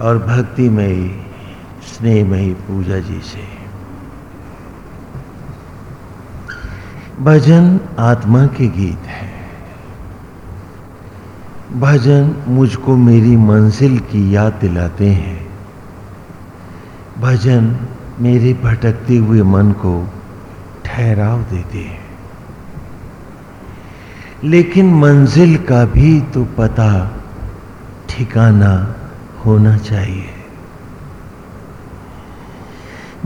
और भक्तिमयी स्नेहमयी पूजा जी से। भजन आत्मा के गीत है। भजन मुझको मेरी मंजिल की याद दिलाते हैं। भजन मेरे भटकते हुए मन को ठहराव देते हैं। लेकिन मंजिल का भी तो पता, ठिकाना होना चाहिए।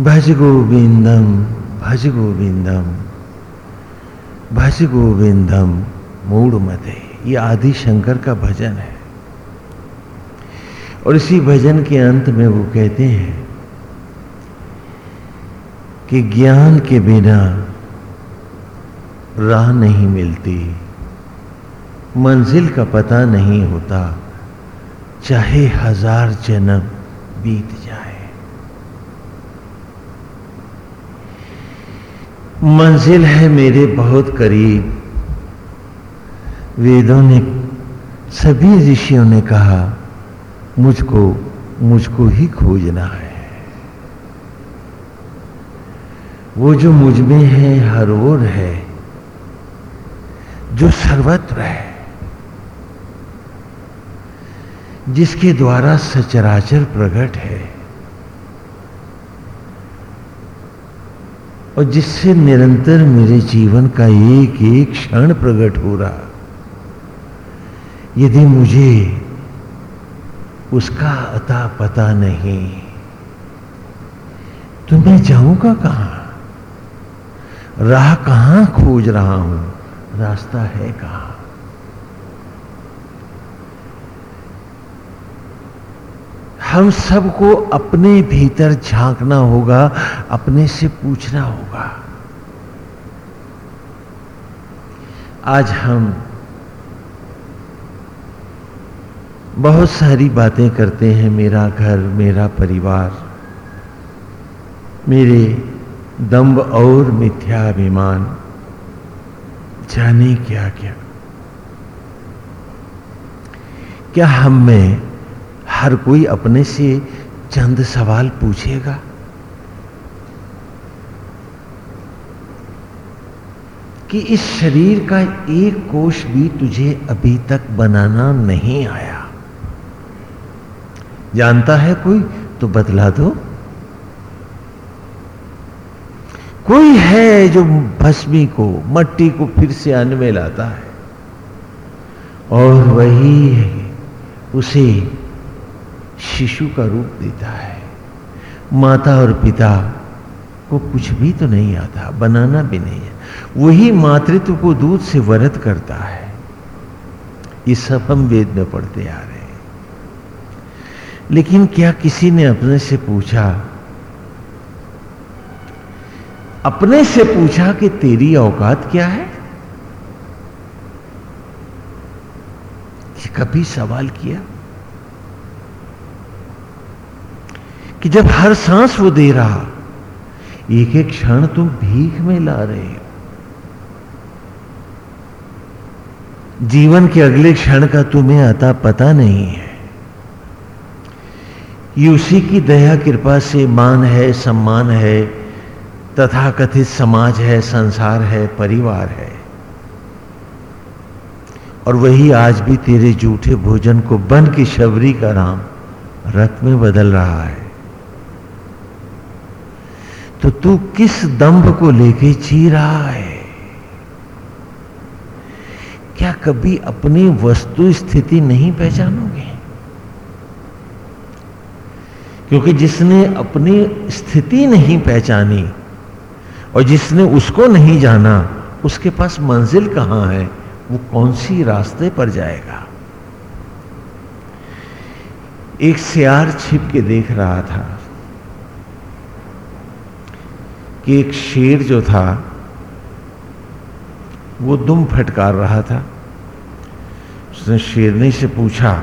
भज गोविंदम भज गोविंदम भज गोविंदम मूड मते। ये आदि शंकर का भजन है। और इसी भजन के अंत में वो कहते हैं कि ज्ञान के बिना राह नहीं मिलती। मंजिल का पता नहीं होता। चाहे हज़ार जन्म बीत जाए। मंजिल है मेरे बहुत करीब। वेदों ने, सभी ऋषियों ने कहा, मुझको मुझको ही खोजना है। वो जो मुझमें है, हर ओर है, जो सर्वत्र है। जिसके द्वारा सचराचर प्रकट है और जिससे निरंतर मेरे जीवन का एक एक क्षण प्रकट हो रहा। यदि मुझे उसका अता पता नहीं तो मैं जाऊँगा कहाँ? राह कहाँ खोज रहा हूँ? रास्ता है कहाँ? हम सबको अपने भीतर झांकना होगा, अपने से पूछना होगा। आज हम बहुत सारी बातें करते हैं, मेरा घर, मेरा परिवार, मेरे दम्ब और मिथ्याभिमान जाने क्या क्या क्या हम में हर कोई अपने से चंद सवाल पूछेगा। कि इस शरीर का एक कोष भी तुझे अभी तक बनाना नहीं आया। जानता है कोई? तो बतला दो। कोई है जो भस्मी को, मट्टी को फिर से अन्न में लाता है? और वही है, उसे शिशु का रूप देता है। माता और पिता को कुछ भी तो नहीं आता, बनाना भी नहीं है। वही मातृत्व को दूध से वरत करता है। ये सब हम वेद में पढ़ते आ रहे हैं। लेकिन क्या किसी ने अपने से पूछा, अपने से पूछा कि तेरी औकात क्या है? कभी सवाल किया? कि जब हर सांस वो दे रहा एक एक क्षण तुम भीख में ला रहे हो। जीवन के अगले क्षण का तुम्हें आता पता नहीं है। ये उसी की दया कृपा से मान है, सम्मान है तथा कथित समाज है, संसार है, परिवार है। और वही आज भी तेरे जूठे भोजन को बन की शबरी का राम रथ में बदल रहा है। तो तू किस दंभ को लेके जी रहा है? क्या कभी अपनी वस्तु स्थिति नहीं पहचानोगे? क्योंकि जिसने अपनी स्थिति नहीं पहचानी और जिसने उसको नहीं जाना, उसके पास मंजिल कहाँ है? वो कौन सी रास्ते पर जाएगा? एक सियार छिप के देख रहा था। कि एक शेर जो था, वो दुम फटकार रहा था। उसने शेरनी से पूछा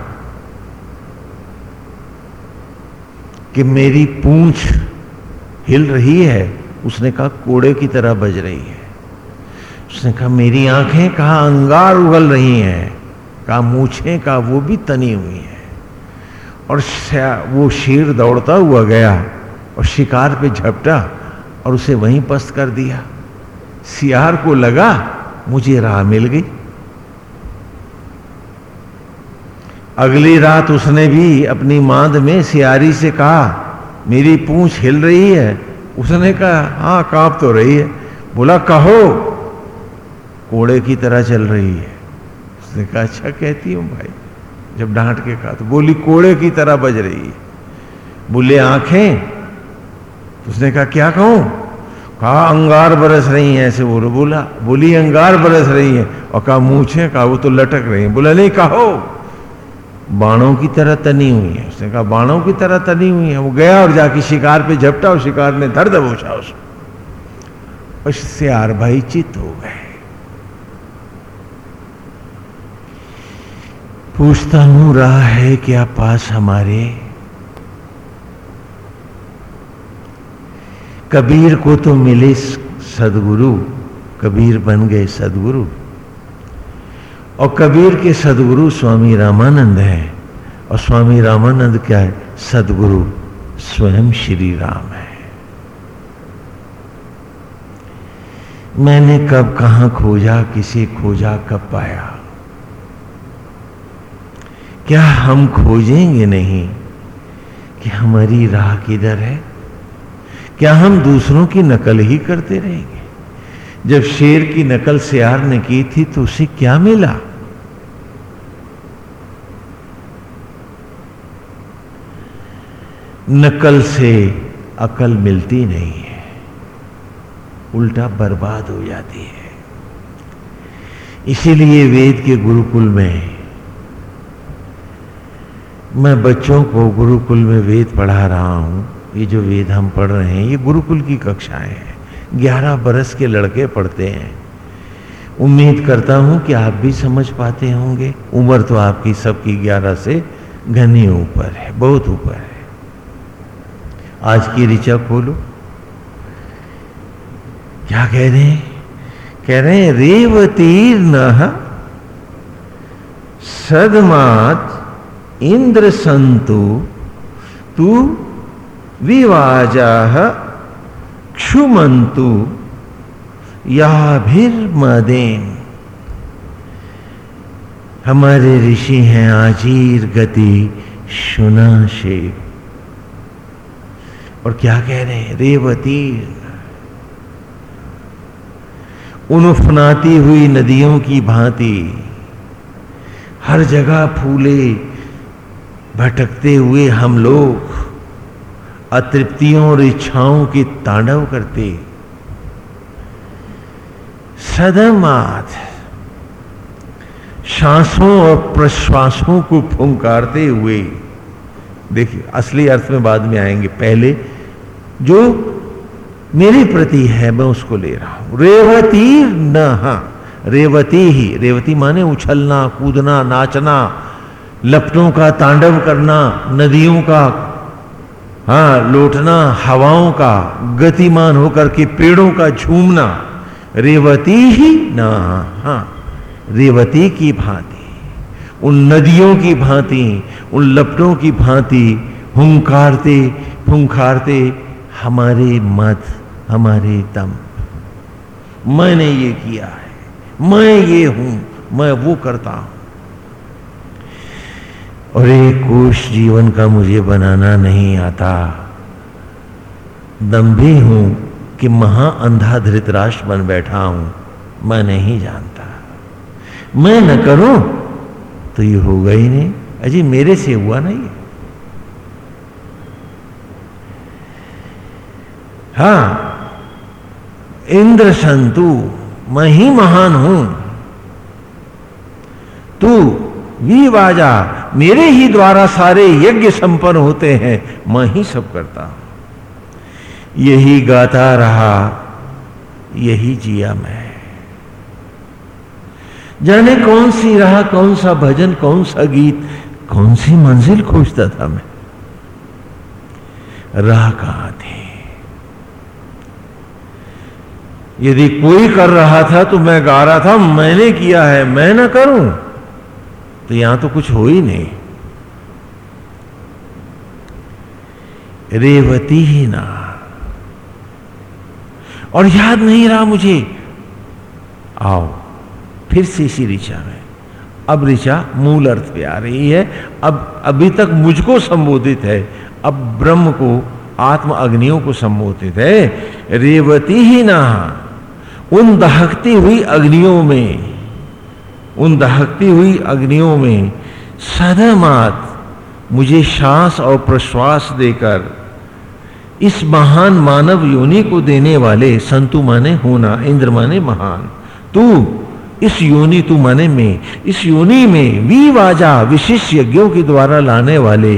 कि मेरी पूंछ हिल रही है? उसने कहा, कोड़े की तरह बज रही है। उसने कहा, मेरी आँखें कहा अंगार उगल रही हैं? कहा मूछें का वो भी तनी हुई है। और वो शेर दौड़ता हुआ गया और शिकार पे झपटा। और उसे वहीं पस्त कर दिया। सियार को लगा, मुझे राह मिल गई। अगली रात उसने भी अपनी मांद में सियारी से कहा, मेरी पूंछ हिल रही है। उसने कहा हाँ काँप तो रही है। बोला, कहो, कोड़े की तरह चल रही है। उसने कहा अच्छा कहती हूँ भाई। जब डांट के कहा तो बोली, कोड़े की तरह बज रही है। बोले, आँखें उसने कहा, क्या कहूँ? कहा, अंगार बरस रही हैं, ऐसे बोलो, बोला, बोली, अंगार बरस रही है। और कहा, मूछे, कहा, वो तो लटक रही है। बोला, नहीं, कहो, बाणों की तरह तनी हुई है। उसने कहा, बाणों की तरह तनी हुई है। वो गया और जाके शिकार पे झपटा और शिकार ने धर दबोचा उसको उससे आर भाई चित हो गए। पूछता हूँ, रहा है क्या पास हमारे? कबीर को तो मिले सदगुरु, कबीर बन गए सदगुरु। और कबीर के सदगुरु स्वामी रामानंद है। और स्वामी रामानंद क्या है? सदगुरु स्वयं श्री राम है। मैंने कब, कहाँ खोजा, किसे खोजा, कब पाया? क्या हम खोजेंगे नहीं कि हमारी राह किधर है? क्या हम दूसरों की नकल ही करते रहेंगे? जब शेर की नकल सियार ने की थी तो उसे क्या मिला? नकल से अकल मिलती नहीं है। उल्टा बर्बाद हो जाती है। इसीलिए वेद के गुरुकुल में मैं बच्चों को गुरुकुल में वेद पढ़ा रहा हूँ। ये जो वेद हम पढ़ रहे हैं, ये गुरुकुल की कक्षाएँ हैं। ग्यारह बरस के लड़के पढ़ते हैं। उम्मीद करता हूँ कि आप भी समझ पाते होंगे। उम्र तो आपकी सबकी ग्यारह से घनी ऊपर है, बहुत ऊपर है। आज की ऋचा खोलो। क्या कह रहे हैं? कह रहे हैं रेवतीर्ण सदमात इंद्र संतु तू विवाजा क्षुमंतु याभिर्मदेन। हमारे ऋषि हैं आजीर गति सुना शेख और क्या कह रहे हैं? रेवती। उन उफनाती हुई नदियों की भांति हर जगह फूले भटकते हुए हम लोग अतृप्तियों और इच्छाओं की तांडव करते। सदमात, सांसों और प्रश्वासों को फुंकारते हुए, देखिए, असली अर्थ में बाद में आएँगे। पहले, जो मेरे प्रति है, मैं उसको ले रहा हूँ। रेवती न रेवती ही, रेवती माने उछलना, कूदना, नाचना, लपटों का तांडव करना, नदियों का हाँ लौटना, हवाओं का गतिमान होकर के पेड़ों का झूमना, रेवती ही ना हाँ रेवती की भांति, उन नदियों की भांति, उन लपटों की भांति, हुंकारते, फुंकारते, हमारे मत, हमारे दम, मैंने ये किया है, मैं ये हूँ, मैं वो करता हूँ। और एक कोष जीवन का मुझे बनाना नहीं आता। दम्भी हूँ कि महा अंधा धृतराष्ट्र बन बैठा हूँ, मैं नहीं जानता। मैं न करूँ तो ये होगा ही नहीं। अजी, मेरे से हुआ नहीं हाँ। इंद्र संतु मैं ही महान हूँ। तू वाजा मेरे ही द्वारा सारे यज्ञ संपन्न होते हैं, मैं ही सब करता हूँ। यही गाता रहा, यही जिया मैं। जाने कौन सी रहा, कौन सा भजन, कौन सा गीत, कौन सी मंजिल खोजता था मैं। राह कहाँ थी? यदि कोई कर रहा था तो मैं गा रहा था, मैंने किया है, मैं ना करूँ। तो यहाँ तो कुछ हो ही नहीं। रेवती ही ना। और याद नहीं रहा मुझे। आओ, फिर से इसी ऋचा में। अब ऋचा मूल अर्थ पे आ रही है। अब, अभी तक मुझको संबोधित है। अब ब्रह्म को, आत्म अग्नियों को संबोधित है। रेवती ही ना। उन दहकती हुई अग्नियों में। उन दहकती हुई अग्नियों में सदमात मुझे श्वास और प्रश्वास देकर इस महान मानव योनि को देने वाले संतु माने होना इंद्र माने महान। तू, इस योनि तू माने में, इस योनि में वी वाजा विशिष्ट यज्ञों के द्वारा लाने वाले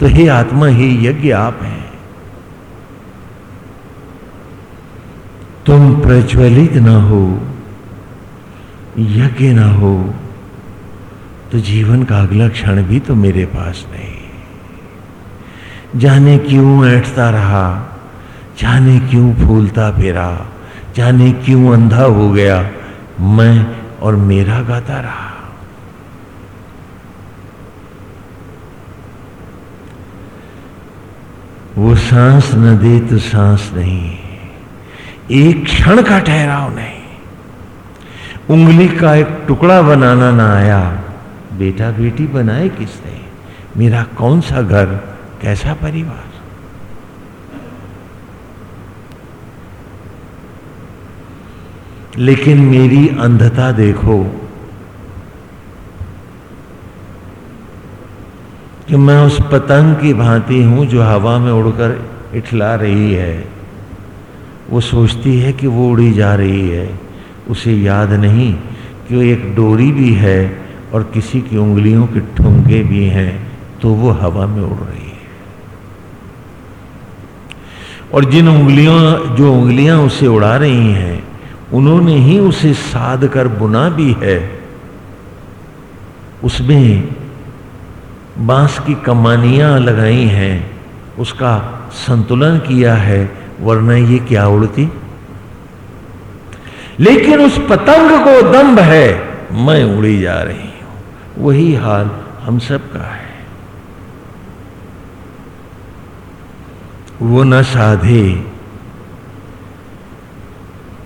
तो हे आत्मा, ही यज्ञ आप हैं। तुम प्रज्वलित ना हो। यज्ञ ना हो तो जीवन का अगला क्षण भी तो मेरे पास नहीं। जाने क्यों ऐठता रहा, जाने क्यों फूलता फिरा, जाने क्यों अंधा हो गया, मैं और मेरा गाता रहा। वो सांस न दे तो सांस नहीं, एक क्षण का ठहराव नहीं। उंगली का एक टुकड़ा बनाना ना आया। बेटा बेटी बनाए किसने? मेरा कौन सा घर? कैसा परिवार? लेकिन मेरी अंधता देखो कि मैं उस पतंग की भांति हूँ जो हवा में उड़कर इठला रही है। वो सोचती है कि वो उड़ी जा रही है। उसे याद नहीं कि वो एक डोरी भी है और किसी की उंगलियों के ठुमके भी हैं तो वो हवा में उड़ रही है। और जिन उंगलियों, जो उंगलियाँ उसे उड़ा रही हैं, उन्होंने ही उसे साध कर बुना भी है। उसमें बाँस की कमानियाँ लगाई हैं, उसका संतुलन किया है, वरना ये क्या उड़ती? लेकिन उस पतंग को दम्भ है। मैं उड़ी जा रही हूँ। वही हाल हम सब का है। वो न साधे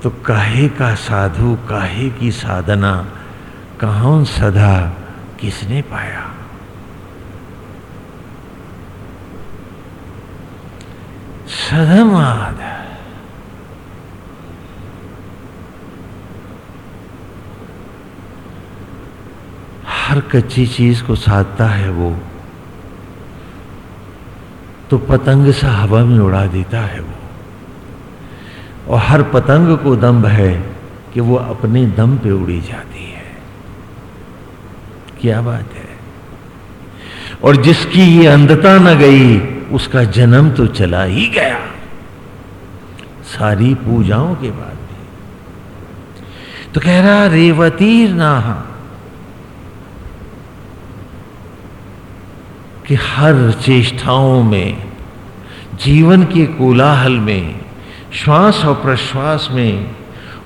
तो काहे का साधु, काहे की साधना, कहा सदा किसने पाया? सदमाद हर कच्ची चीज़ को साधता है वो। तो पतंग सा हवा में उड़ा देता है वो। और हर पतंग को दम्भ है कि वो अपने दम पे उड़ी जाती है। क्या बात है? और जिसकी ये अंधता न गई, उसका जन्म तो चला ही गया। सारी पूजाओं के बाद भी। तो कह रहा, रेवतीर नाहा। कि हर चेष्टाओं में, जीवन के कोलाहल में, श्वास और प्रश्वास में,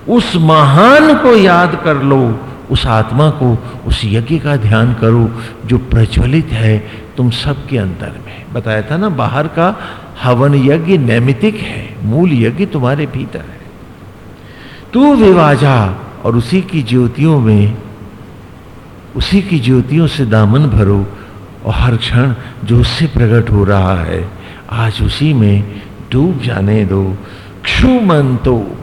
उस महान को याद कर लो, उस आत्मा को, उस यज्ञ का ध्यान करो, जो प्रज्वलित है तुम सबके अंदर में। बताया था ना, बाहर का हवन यज्ञ नैमितिक है, मूल यज्ञ तुम्हारे भीतर है। तू विवाजा और उसी की ज्योतियों में, उसी की ज्योतियों से दामन भरो और हर क्षण जो उससे प्रकट हो रहा है, आज उसी में डूब जाने दो। क्षुमंतो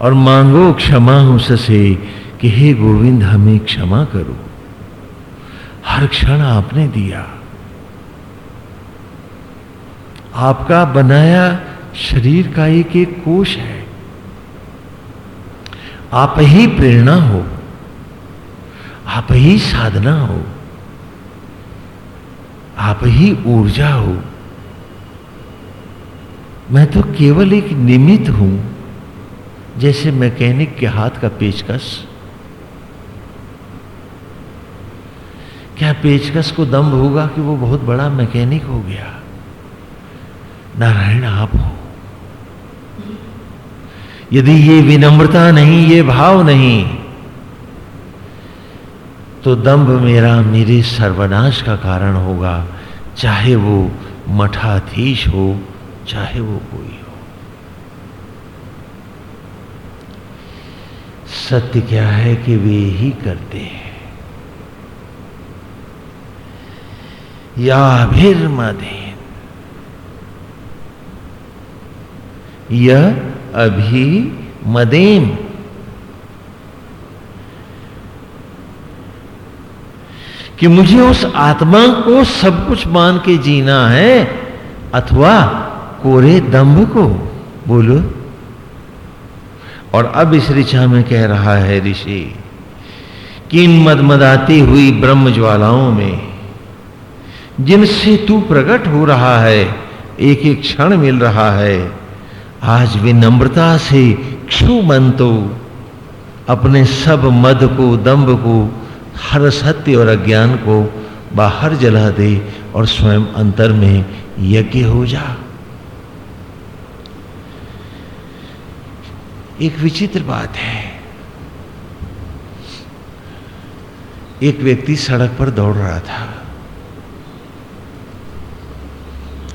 और मांगो क्षमा उससे कि हे गोविंद, हमें क्षमा करो। हर क्षण आपने दिया। आपका बनाया शरीर का एक एक कोश है। आप ही प्रेरणा हो। आप ही साधना हो। आप ही ऊर्जा हो। मैं तो केवल एक निमित्त हूँ, जैसे मैकेनिक के हाथ का पेचकस। क्या पेचकस को दम्भ होगा कि वो बहुत बड़ा मैकेनिक हो गया? नारायण, आप हो। यदि ये विनम्रता नहीं, ये भाव नहीं तो दंभ मेरा मेरे सर्वनाश का कारण होगा, चाहे वो मठाधीश हो, चाहे वो कोई हो। सत्य क्या है कि वे ही करते हैं? या फिर मदेन यह अभी मदेम कि मुझे उस आत्मा को सब कुछ मान के जीना है, अथवा कोरे दम्भ को। बोलो। और अब इस ऋषा में कह रहा है ऋषि कि इन मदमदाती हुई ब्रह्म ज्वालाओं में, जिनसे तू प्रकट हो रहा है एक एक क्षण मिल रहा है, आज विनम्रता से क्षु मन तो अपने सब मद को, दम्भ को हर सत्य और अज्ञान को बाहर जला दे और स्वयं अंतर में यज्ञ हो जा। एक विचित्र बात है। एक व्यक्ति सड़क पर दौड़ रहा था।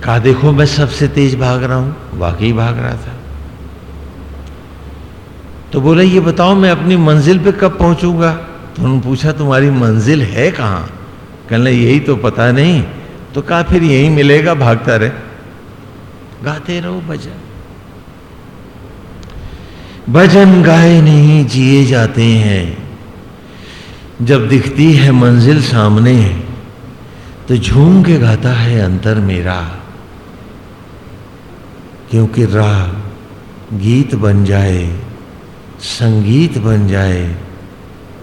कहा, देखो, मैं सबसे तेज भाग रहा हूँ। वाकई भाग रहा था। तो बोला, ये बताओ, मैं अपनी मंजिल पे कब पहुंचूँगा? तो उन्होंने पूछा, तुम्हारी मंजिल है कहाँ? कहने यही तो पता नहीं। तो कहा, फिर यही मिलेगा, भागता रहे। गाते रहो भजन। भजन गाए नहीं, जिए जाते हैं। जब दिखती है मंजिल सामने तो झूम के गाता है अंतर मेरा। क्योंकि राह गीत बन जाए, संगीत बन जाए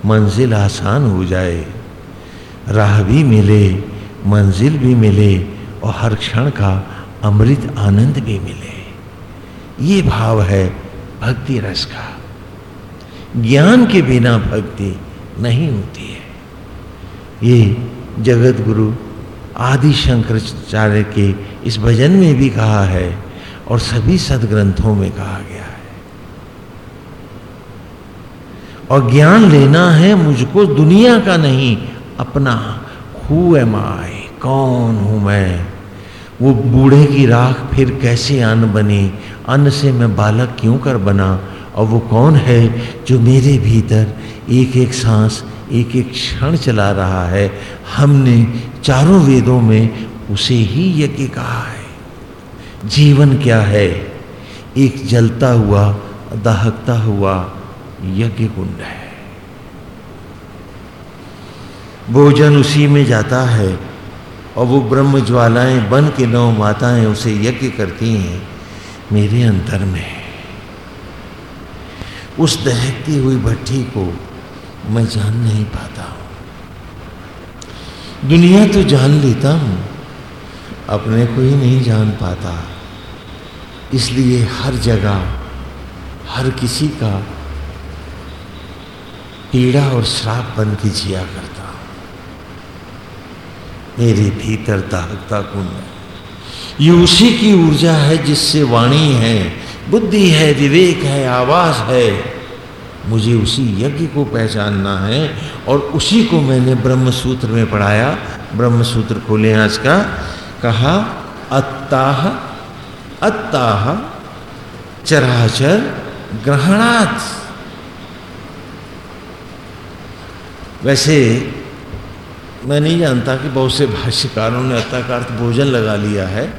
मंजिल आसान हो जाए। राह भी मिले, मंजिल भी मिले और हर क्षण का अमृत आनंद भी मिले। ये भाव है भक्ति रस का। ज्ञान के बिना भक्ति नहीं होती है। ये जगत गुरु आदि शंकराचार्य के इस भजन में भी कहा है और सभी सदग्रंथों में कहा गया है और ज्ञान लेना है मुझको, दुनिया का नहीं, अपना। हु एम आई कौन हूँ मैं? वो बूढ़े की राख फिर कैसे अन्न बनी? अन्न से मैं बालक क्यों कर बना? और वो कौन है जो मेरे भीतर एक एक सांस एक एक क्षण चला रहा है? हमने चारों वेदों में उसे ही यज्ञ कहा है। जीवन क्या है? एक जलता हुआ, दहकता हुआ यज्ञ कुंड है। भोजन उसी में जाता है और वो ब्रह्म ज्वालाएँ बन के नौ माताएँ उसे यज्ञ करती हैं मेरे अंतर में। उस दहकती हुई भट्टी को मैं जान नहीं पाता हूँ। दुनिया तो जान लेता हूँ, अपने को ही नहीं जान पाता। इसलिए हर जगह, हर किसी का पीड़ा और श्राप बन के जिया करता मेरे भीतर दाहकता कुंड ये उसी की ऊर्जा है जिससे वाणी है, बुद्धि है, विवेक है, आवाज़ है। मुझे उसी यज्ञ को पहचानना है और उसी को मैंने ब्रह्म सूत्र में पढ़ाया। ब्रह्म सूत्र खोले आज का। कहा, अत्ताह अत्ताह, चराचर ग्रहणात्। वैसे मैं नहीं जानता कि बहुत से भाष्यकारों ने अत्ता का अर्थ भोजन लगा लिया है,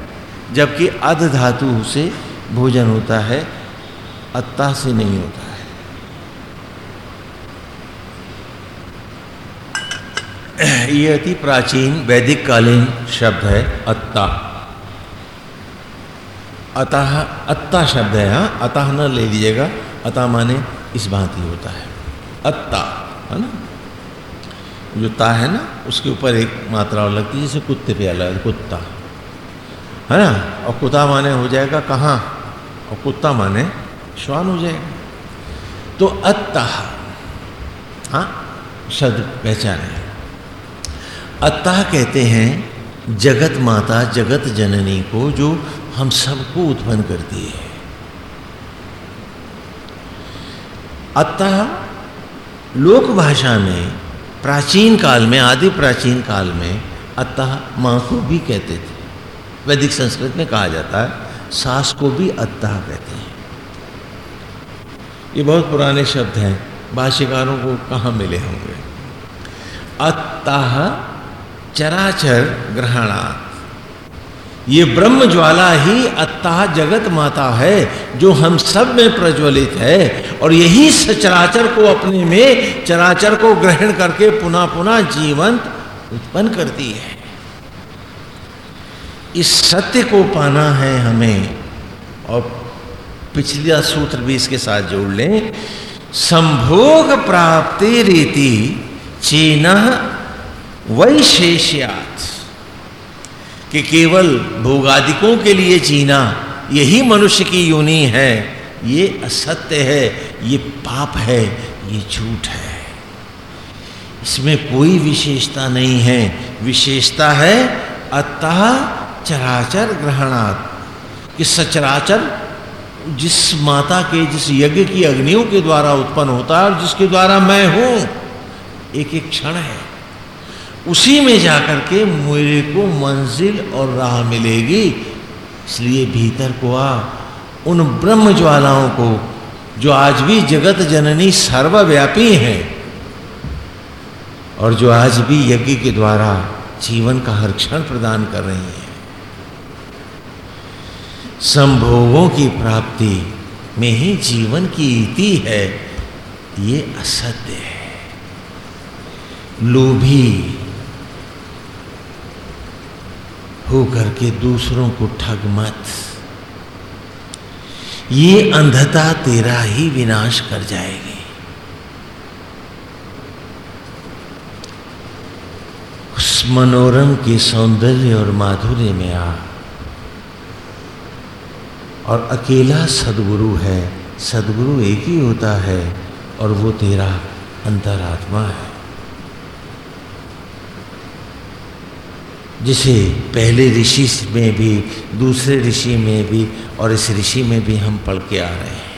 जबकि अध धातु से भोजन होता है, अत्ता से नहीं होता है। ये अति प्राचीन वैदिक कालीन शब्द है, अत्ता। अतः, अत्ता शब्द है हाँ? अतः न ले लीजिएगा, अतः माने इस ही होता है। अत्ता, है ना? जो ता है ना, उसके ऊपर एक मात्रा और लगती है, जैसे कुत्ते पे अलग, कुत्ता। है ना? और कुत्ता माने हो जाएगा कहाँ? और कुत्ता माने श्वान हो जाएगा। तो अत्ता हाँ शब्द पहचाने अत्ता कहते हैं, जगत माता, जगत जननी को जो हम सबको उत्पन्न करती है। अतः लोक भाषा में प्राचीन काल में, आदि प्राचीन काल में अतः माँ को भी कहते थे। वैदिक संस्कृत में कहा जाता है, सास को भी अतः कहते हैं। ये बहुत पुराने शब्द हैं, भाष्यकारों को कहाँ मिले होंगे? अतः चराचर ग्रहणात्। ये ब्रह्म ज्वाला ही अतः जगत माता है, जो हम सब में प्रज्वलित है। और यही सचराचर को अपने में, चराचर को ग्रहण करके पुनः पुनः जीवंत उत्पन्न करती है। इस सत्य को पाना है हमें। और पिछला सूत्र भी इसके साथ जोड़ लें। संभोग प्राप्ति रीति चीन वैशेष्यात। कि केवल भोगादिकों के लिए जीना, यही मनुष्य की योनि है। ये असत्य है, ये पाप है, ये झूठ है। इसमें कोई विशेषता नहीं है। विशेषता है, अतः चराचर ग्रहणात्। कि सचराचर जिस माता के, जिस यज्ञ की अग्नियों के द्वारा उत्पन्न होता है और जिसके द्वारा मैं हूँ एक एक क्षण है। उसी में जाकर के मेरे को मंजिल और राह मिलेगी। इसलिए भीतर को आ, उन ब्रह्म ज्वालाओं को, जो आज भी जगत जननी सर्वव्यापी हैं और जो आज भी यज्ञ के द्वारा जीवन का हर क्षण प्रदान कर रही हैं। संभोगों की प्राप्ति में ही जीवन की इति है। ये असत्य है। लोभी होकर के दूसरों को ठग मत। ये अंधता तेरा ही विनाश कर जाएगी। उस मनोरम के सौंदर्य और माधुर्य में आ। और अकेला सदगुरु है, सदगुरु एक ही होता है, और वो तेरा अंतरात्मा है। जिसे पहले ऋषि में भी, दूसरे ऋषि में भी और इस ऋषि में भी हम पढ़ के आ रहे हैं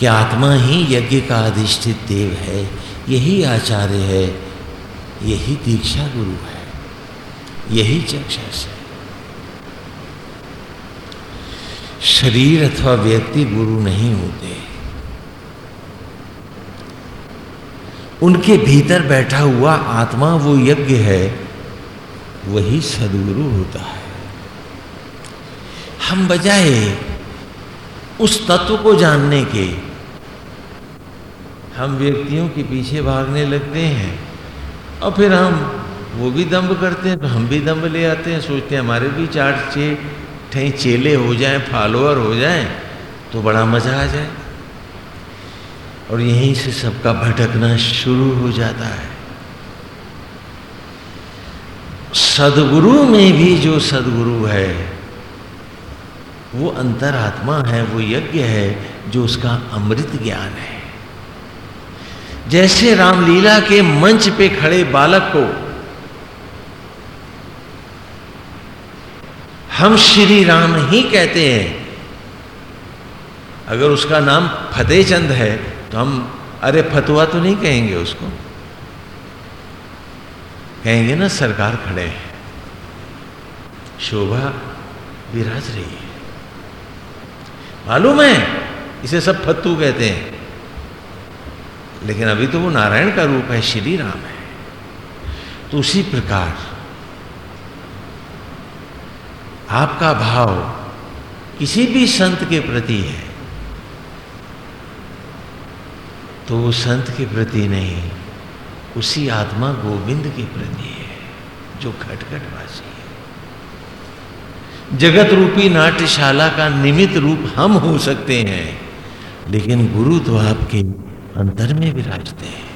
कि आत्मा ही यज्ञ का अधिष्ठित देव है। यही आचार्य है, यही दीक्षा गुरु है, यही चक्षस है। शरीर अथवा व्यक्ति गुरु नहीं होते। उनके भीतर बैठा हुआ आत्मा वो यज्ञ है वही सदगुरु होता है। हम बजाय उस तत्व को जानने के, हम व्यक्तियों के पीछे भागने लगते हैं और फिर हम वो भी दम्ब करते हैं तो हम भी दम्ब ले आते हैं। सोचते हैं हमारे भी चार चे ठे चेले हो जाएँ, फॉलोअर हो जाएँ तो बड़ा मज़ा आ जाए। और यहीं से सबका भटकना शुरू हो जाता है। सदगुरु में भी जो सदगुरु है, वो अंतरात्मा है, वो यज्ञ है, जो उसका अमृत ज्ञान है। जैसे रामलीला के मंच पे खड़े बालक को, हम श्री राम ही कहते हैं, अगर उसका नाम फतेह चंद है तो हम, अरे फतुआ तो नहीं कहेंगे उसको। कहेंगे ना, सरकार खड़े हैं। शोभा विराज रही है। मालूम है, इसे सब फत्तू कहते हैं। लेकिन अभी तो वो नारायण का रूप है, श्री राम है। तो उसी प्रकार, आपका भाव किसी भी संत के प्रति है तो वो संत के प्रति नहीं, उसी आत्मा गोविंद के प्रति है, जो खटखटवासी जगत रूपी नाट्यशाला का निमित्त रूप हम हो सकते हैं, लेकिन गुरु तो आपके अंतर में विराजते हैं।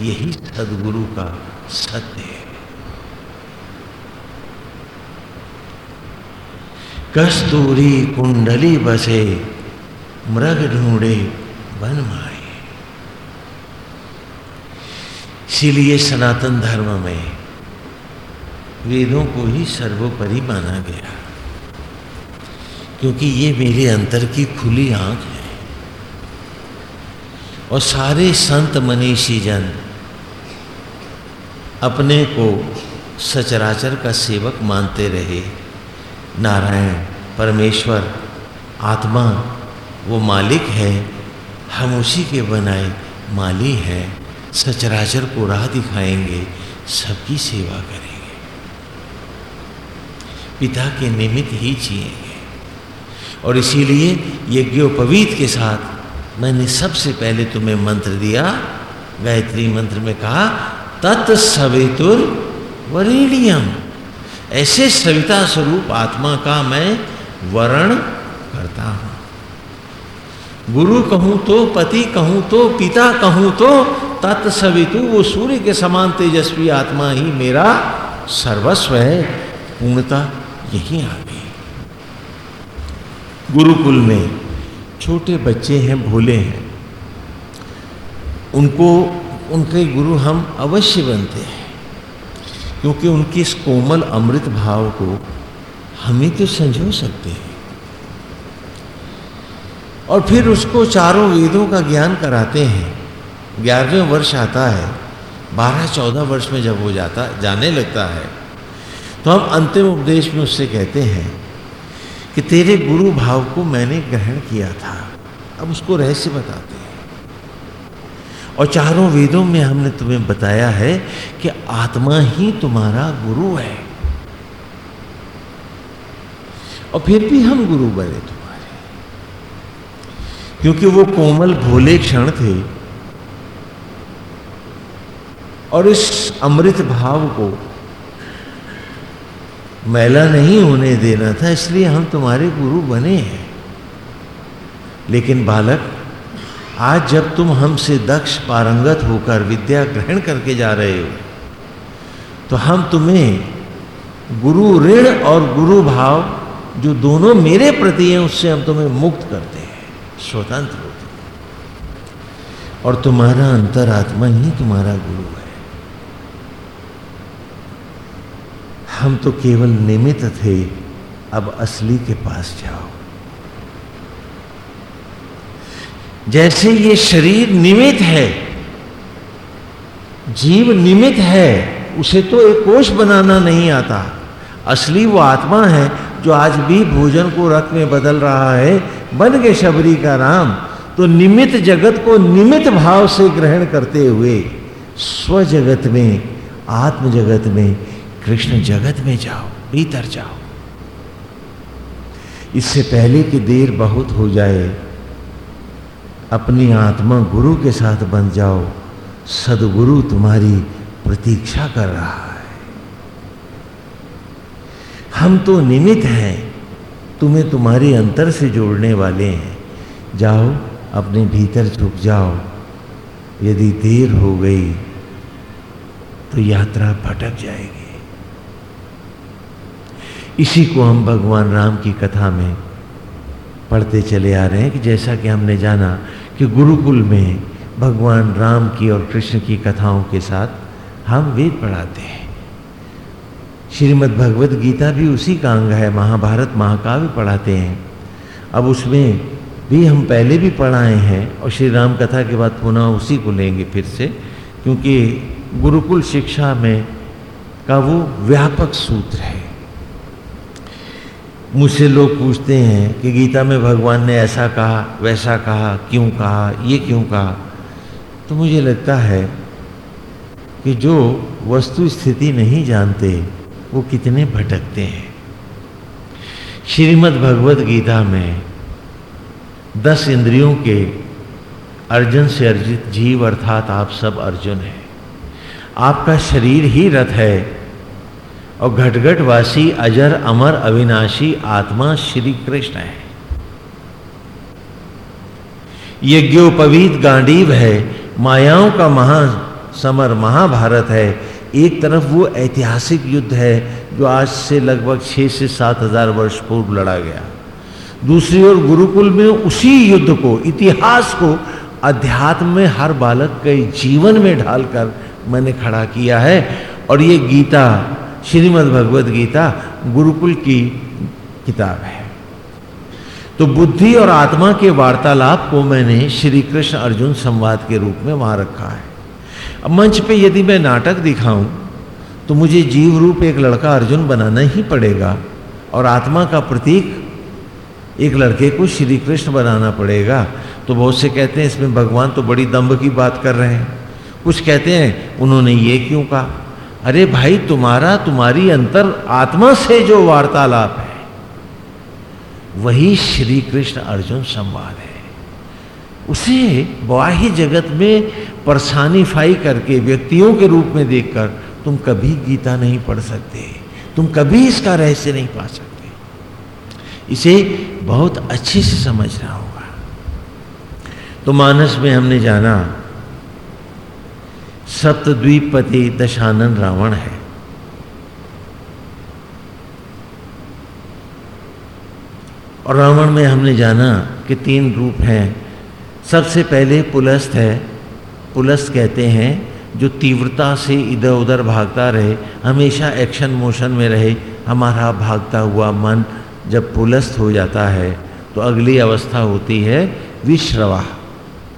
यही सदगुरु का सत्य है। कस्तूरी कुंडली बसे, मृग ढूंढे बन माए। इसीलिए सनातन धर्म में वेदों को ही सर्वोपरि माना गया। क्योंकि ये मेरे अंतर की खुली आँख है। और सारे संत मनीषी जन अपने को सचराचर का सेवक मानते रहे। नारायण, परमेश्वर, आत्मा, वो मालिक है। हम उसी के बनाए माली हैं। सचराचर को राह दिखाएँगे, सबकी सेवा करेंगे। पिता के निमित्त ही जिएँगे। और इसीलिए यज्ञोपवीत के साथ मैंने सबसे पहले तुम्हें मंत्र दिया। गायत्री मंत्र में कहा तत्सवितुर वरीलियम ऐसे सविता स्वरूप आत्मा का मैं वरण करता हूँ। गुरु कहूँ तो पति कहूँ तो पिता कहूँ तो तत्सवितु वो सूर्य के समान तेजस्वी आत्मा ही मेरा सर्वस्व है। पूर्णता यही आ गुरुकुल में छोटे बच्चे हैं, भोले हैं। उनको, उनके गुरु हम अवश्य बनते हैं, क्योंकि उनकी इस कोमल अमृत भाव को हमें तो संजो सकते हैं। और फिर उसको चारों वेदों का ज्ञान कराते हैं। ग्यारहवें वर्ष आता है, बारह चौदह वर्ष में जब हो जाता, जाने लगता है तो हम अंतिम उपदेश में उससे कहते हैं कि तेरे गुरु भाव को मैंने ग्रहण किया था। अब उसको रहस्य बताते हैं। और चारों वेदों में हमने तुम्हें बताया है कि आत्मा ही तुम्हारा गुरु है। और फिर भी हम गुरु बने तुम्हारे। क्योंकि वो कोमल भोले क्षण थे। और इस अमृत भाव को मैला नहीं होने देना था, इसलिए हम तुम्हारे गुरु बने हैं। लेकिन बालक, आज जब तुम हमसे दक्ष पारंगत होकर विद्या ग्रहण करके जा रहे हो तो हम तुम्हें गुरु ऋण और गुरु भाव जो दोनों मेरे प्रति हैं, उससे हम तुम्हें मुक्त करते हैं, स्वतंत्र होते हैं। और तुम्हारा अंतरात्मा ही तुम्हारा गुरु है। हम तो केवल निमित्त थे, अब असली के पास जाओ। जैसे ये शरीर निमित है, जीव निमित है, उसे तो एक कोष बनाना नहीं आता। असली वो आत्मा है, जो आज भी भोजन को रक्त में बदल रहा है, बन गए शबरी का राम। तो निमित जगत को निमित भाव से ग्रहण करते हुए, स्व जगत में, आत्म जगत में कृष्ण जगत में जाओ, भीतर जाओ। इससे पहले कि देर बहुत हो जाए, अपनी आत्मा गुरु के साथ बन जाओ, सदगुरु तुम्हारी प्रतीक्षा कर रहा है। हम तो निमित हैं, तुम्हें तुम्हारे अंतर से जोड़ने वाले हैं। जाओ, अपने भीतर झुक जाओ। यदि देर हो गई तो यात्रा भटक जाएगी। इसी को हम भगवान राम की कथा में पढ़ते चले आ रहे हैं कि जैसा कि हमने जाना कि गुरुकुल में भगवान राम की और कृष्ण की कथाओं के साथ हम वेद पढ़ाते हैं। श्रीमद् भगवत गीता भी उसी का अंग है, महाभारत, महाकाव्य पढ़ाते हैं। अब उसमें भी हम पहले भी पढ़ाए हैं और श्री राम कथा के बाद पुनः उसी को लेंगे फिर से, क्योंकि गुरुकुल शिक्षा में का वो व्यापक सूत्र है। मुझसे लोग पूछते हैं कि गीता में भगवान ने ऐसा कहा, वैसा कहा, क्यों कहा, ये क्यों कहा? तो मुझे लगता है कि जो वस्तु स्थिति नहीं जानते, वो कितने भटकते हैं। श्रीमद् भगवत गीता में दस इंद्रियों के अर्जुन से अर्जित जीव अर्थात आप सब अर्जुन हैं। आपका शरीर ही रथ है। और घटघट वासी अजर, अमर, अविनाशी आत्मा श्री कृष्ण है। यज्ञोपवीत गांडीव है, मायाओं का महासमर महाभारत है। एक तरफ़ वो ऐतिहासिक युद्ध है, जो आज से लगभग छह से सात हज़ार वर्ष पूर्व लड़ा गया। दूसरी ओर गुरुकुल में उसी युद्ध को, इतिहास को अध्यात्म में हर बालक के जीवन में ढालकर मैंने खड़ा किया है। और ये गीता श्रीमद् भगवद गीता गुरुकुल की किताब है। तो बुद्धि और आत्मा के वार्तालाप को मैंने श्री कृष्ण अर्जुन संवाद के रूप में वहाँ रखा है। अब मंच पे यदि मैं नाटक दिखाऊँ तो मुझे जीव रूप एक लड़का अर्जुन बनाना ही पड़ेगा और आत्मा का प्रतीक एक लड़के को श्री कृष्ण बनाना पड़ेगा। तो बहुत से कहते हैं, इसमें भगवान तो बड़ी दम्भ की बात कर रहे हैं। कुछ कहते हैं, उन्होंने ये क्यों कहा? अरे भाई, तुम्हारा, तुम्हारी अंतर आत्मा से जो वार्तालाप है, वही श्री कृष्ण अर्जुन संवाद है। उसे बाह्य जगत में परसानिफाई करके, व्यक्तियों के रूप में देखकर, तुम कभी गीता नहीं पढ़ सकते, तुम कभी इसका रहस्य नहीं पा सकते। इसे बहुत अच्छे से समझना होगा। तो मानस में हमने जाना सप्तद्वीपति दशानन रावण है। और रावण में हमने जाना कि तीन रूप हैं। सबसे पहले पुलस्त है। पुलस्त कहते हैं, जो तीव्रता से इधर उधर भागता रहे, हमेशा एक्शन मोशन में रहे, हमारा भागता हुआ मन जब पुलस्त हो जाता है तो अगली अवस्था होती है विश्रवा।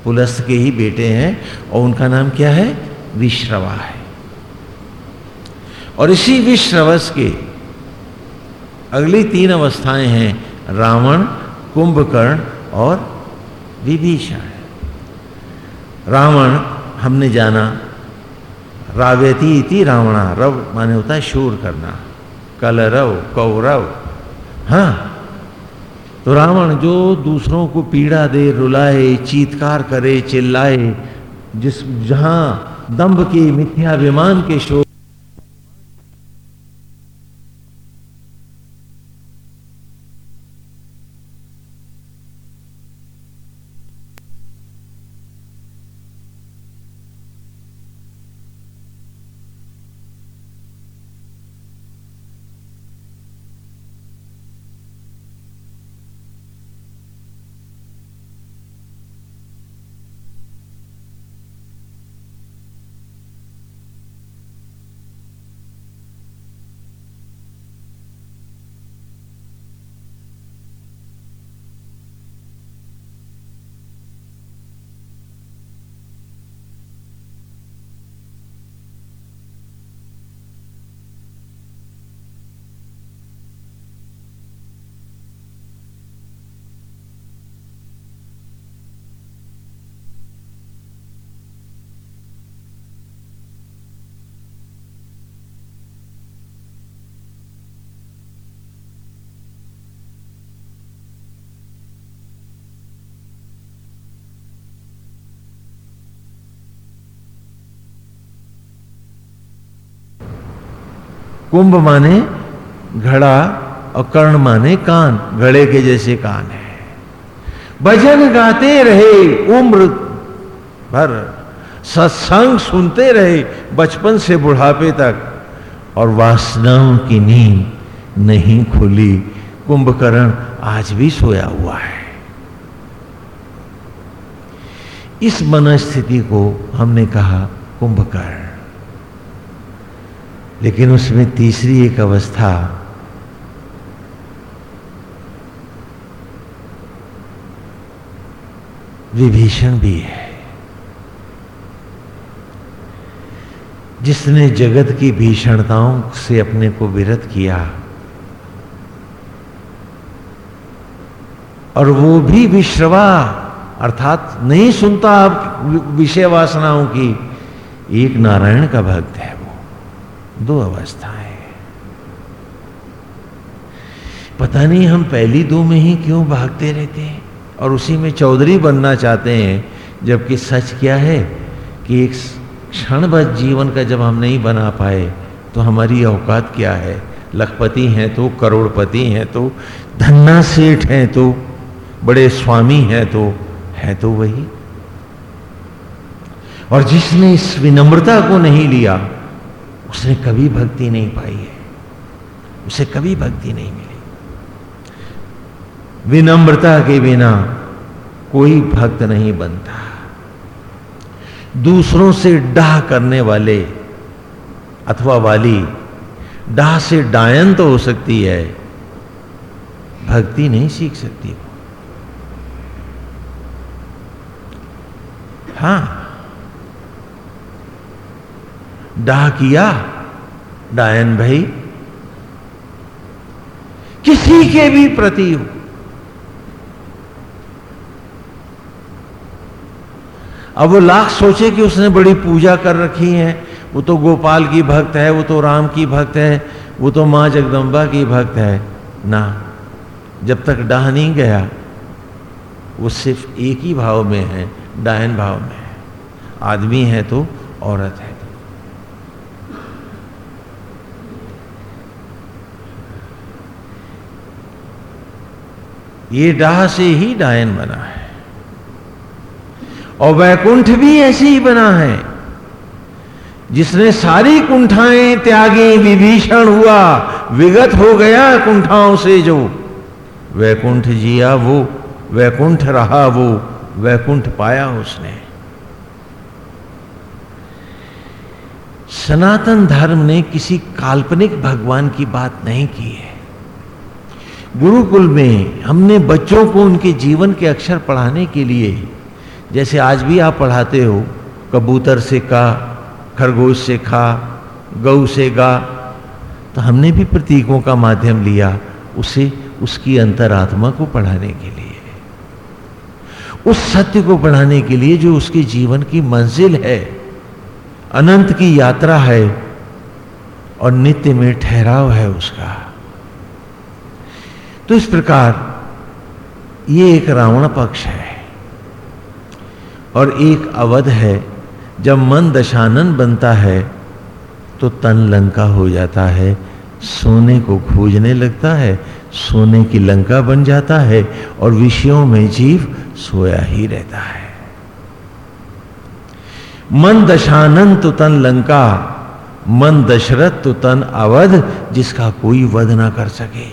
पुलस्त के ही बेटे हैं, और उनका नाम क्या है? विश्रवा है। और इसी विश्रवस के अगली तीन अवस्थाएँ हैं, रावण, कुंभकर्ण और विभीषण। रावण, हमने जाना राव्यती इति रावणा, रव माने होता है शूर करना, कलरव, कौरव। हाँ तो रावण जो दूसरों को पीड़ा दे, रुलाए, चीतकार करे, चिल्लाए, जिस, जहाँ दंभ के मिथ्याभिमान के शोर कुंभ माने घड़ा और कर्ण माने कान, घड़े के जैसे कान है। भजन गाते रहे उम्र भर, सत्संग सुनते रहे बचपन से बुढ़ापे तक, और वासनाओं की नींद नहीं खुली। कुंभकर्ण आज भी सोया हुआ है। इस मनस्थिति को हमने कहा कुंभकर्ण। लेकिन उसमें तीसरी एक अवस्था विभीषण भी है, जिसने जगत की भीषणताओं से अपने को विरत किया और वो भी विश्रवा, अर्थात नहीं सुनता आप विषय वासनाओं की, एक नारायण का भक्त है। दो अवस्थाएँ। पता नहीं हम पहली दो में ही क्यों भागते रहते हैं और उसी में चौधरी बनना चाहते हैं, जबकि सच क्या है कि एक क्षण जीवन का जब हम नहीं बना पाए तो हमारी औकात क्या है? लखपति हैं तो करोड़पति हैं तो धन्ना सेठ हैं तो बड़े स्वामी हैं तो है तो वही। और जिसने इस विनम्रता को नहीं लिया उसने कभी भक्ति नहीं पाई है। उसे कभी भक्ति नहीं मिली। विनम्रता के बिना कोई भक्त नहीं बनता। दूसरों से डाह करने वाले अथवा वाली, डाह से डायन तो हो सकती है। भक्ति नहीं सीख सकती। हाँ डाह किया? डायन भाई, किसी के भी प्रति हो। अब वो लाख सोचे कि उसने बड़ी पूजा कर रखी है। वो तो गोपाल की भक्त है, वो तो राम की भक्त है, वो तो माँ जगदम्बा की भक्त है। ना, जब तक डाह नहीं गया, वो सिर्फ़ एक ही भाव में है डायन भाव में है। आदमी है तो औरत है। ये डाह से ही डायन बना है। और वैकुंठ भी ऐसे ही बना है। जिसने सारी कुंठाएँ त्यागी, विभीषण हुआ, विगत हो गया कुंठाओं से जो। वैकुंठ जिया वो, वैकुंठ रहा वो, वैकुंठ पाया उसने। सनातन धर्म ने किसी काल्पनिक भगवान की बात नहीं की है। गुरुकुल में हमने बच्चों को उनके जीवन के अक्षर पढ़ाने के लिए, जैसे आज भी आप पढ़ाते हो, कबूतर से का, खरगोश से खा, गऊ से गा तो हमने भी प्रतीकों का माध्यम लिया उसे, उसकी अंतरात्मा को पढ़ाने के लिए। उस सत्य को पढ़ाने के लिए जो उसके जीवन की मंजिल है, अनंत की यात्रा है, और नित्य में ठहराव है उसका। तो इस प्रकार ये एक रावण पक्ष है और एक अवध है। जब मन दशानन बनता है तो तन लंका हो जाता है। सोने को खोजने लगता है, सोने की लंका बन जाता है और विषयों में जीव सोया ही रहता है। मन दशानन तो तन लंका, मन दशरथ तो तन अवध, जिसका कोई वध ना कर सके।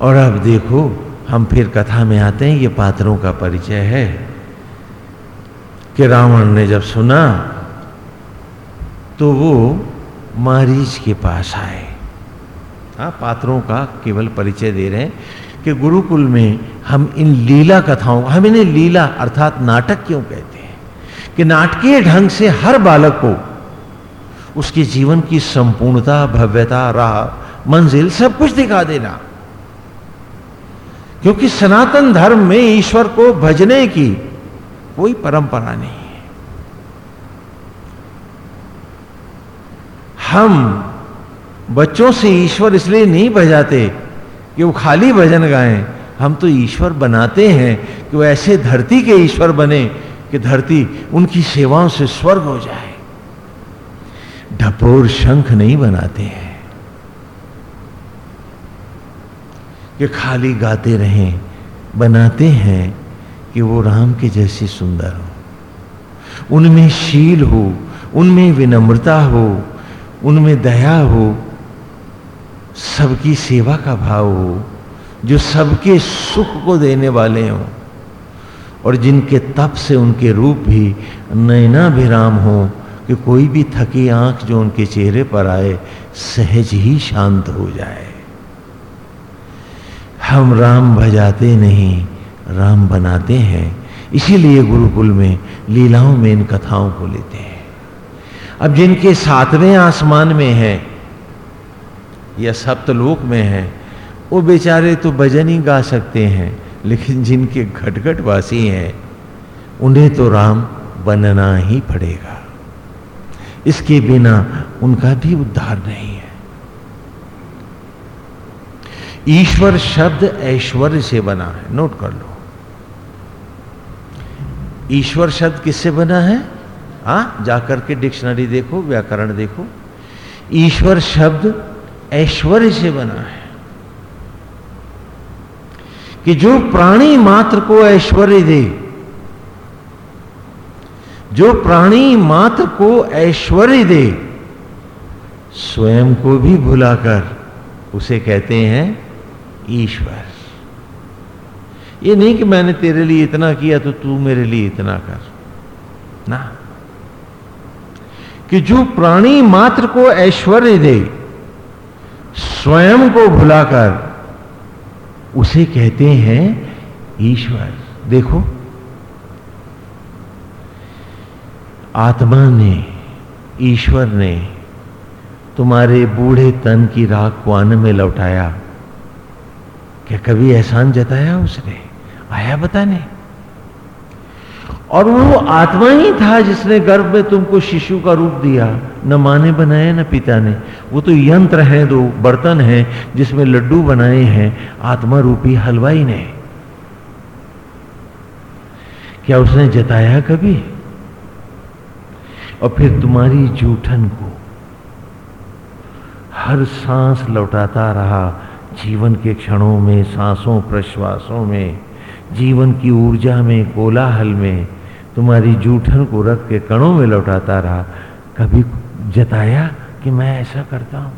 और अब देखो, हम फिर कथा में आते हैं, ये पात्रों का परिचय है। कि रावण ने जब सुना तो वो मारीच के पास आए। हाँ पात्रों का केवल परिचय दे रहे हैं कि गुरुकुल में हम इन लीला कथाओं, हम इन्हें लीला अर्थात नाटक क्यों कहते हैं? कि नाटकीय ढंग से हर बालक को उसके जीवन की संपूर्णता, भव्यता, राह, मंजिल सब कुछ दिखा देना। क्योंकि सनातन धर्म में ईश्वर को भजने की कोई परंपरा नहीं है। हम बच्चों से ईश्वर इसलिए नहीं बजाते कि वो खाली भजन गाएँ। हम तो ईश्वर बनाते हैं कि वो ऐसे धरती के ईश्वर बने कि धरती उनकी सेवाओं से स्वर्ग हो जाए। ढपोर शंख नहीं बनाते हैं। कि खाली गाते रहें, बनाते हैं कि वो राम के जैसे सुंदर हो। उनमें शील हो, उनमें विनम्रता हो, उनमें दया हो, सबकी सेवा का भाव हो, जो सबके सुख को देने वाले हों, और जिनके तप से उनके रूप भी नैना विराम हो कि कोई भी थकी आँख जो उनके चेहरे पर आए, सहज ही शांत हो जाए। हम राम भजाते नहीं, राम बनाते हैं। इसीलिए गुरुकुल में लीलाओं में इन कथाओं को लेते हैं। अब जिनके सातवें आसमान में है, या सप्तलोक में है, वो बेचारे तो भजन ही गा सकते हैं, लेकिन जिनके घटघट वासी हैं, उन्हें तो राम बनना ही पड़ेगा। इसके बिना उनका भी उद्धार नहीं। है ईश्वर शब्द ऐश्वर्य से बना है। नोट कर लो। ईश्वर शब्द किससे बना है? हा, जाकर के डिक्शनरी देखो, व्याकरण देखो। ईश्वर शब्द ऐश्वर्य से बना है। कि जो प्राणी मात्र को ऐश्वर्य दे, जो प्राणी मात्र को ऐश्वर्य दे, स्वयं को भी भुलाकर उसे कहते हैं ईश्वर। ये नहीं कि मैंने तेरे लिए इतना किया तो तू मेरे लिए इतना कर। ना। कि जो प्राणी मात्र को ऐश्वर्य दे, स्वयं को भुलाकर, उसे कहते हैं ईश्वर। देखो। आत्मा ने, ईश्वर ने तुम्हारे बूढ़े तन की राख को आने में लौटाया। क्या कभी एहसान जताया उसने? आया बताने और वो आत्मा ही था जिसने गर्भ में तुमको शिशु का रूप दिया। न माँ ने बनाया न पिता ने। वो तो यंत्र है दो, बर्तन है, जिसमें लड्डू बनाए हैं। आत्मा रूपी हलवाई ने। क्या उसने जताया कभी? और फिर तुम्हारी जूठन को हर सांस लौटाता रहा। जीवन के क्षणों में, सांसों, प्रश्वासों में, जीवन की ऊर्जा में, कोलाहल में, तुम्हारी जूठन को रख के कणों में लौटाता रहा। कभी जताया कि मैं ऐसा करता हूँ?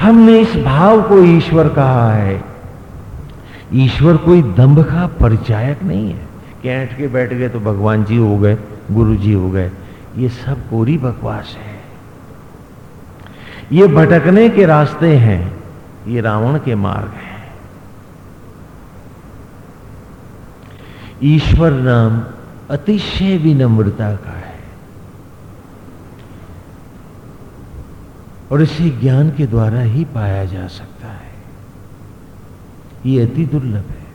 हमने इस भाव को ईश्वर कहा है। ईश्वर कोई दंभ का परिचायक नहीं है। कि ऐठ के बैठ गए तो भगवान जी हो गए गुरु जी हो गए। ये सब कोरी बकवास है। ये भटकने के रास्ते हैं, ये रावण के मार्ग हैं। ईश्वर नाम अतिशय विनम्रता का है। और इसे ज्ञान के द्वारा ही पाया जा सकता है। ये अति दुर्लभ है।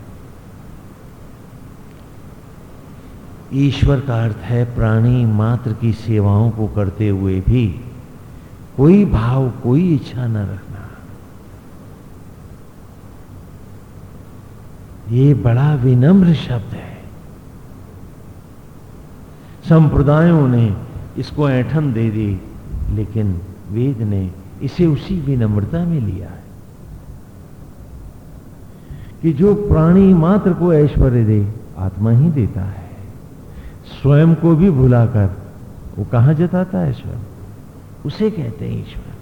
ईश्वर का अर्थ है प्राणी मात्र की सेवाओं को करते हुए भी कोई भाव, कोई इच्छा न रखना। ये बड़ा विनम्र शब्द है। संप्रदायों ने इसको ऐठन दे दी, लेकिन वेद ने इसे उसी विनम्रता में लिया है कि जो प्राणी मात्र को ऐश्वर्य दे, आत्मा ही देता है। स्वयं को भी भुलाकर वो कहाँ जताता है स्वयं? उसे कहते हैं ईश्वर।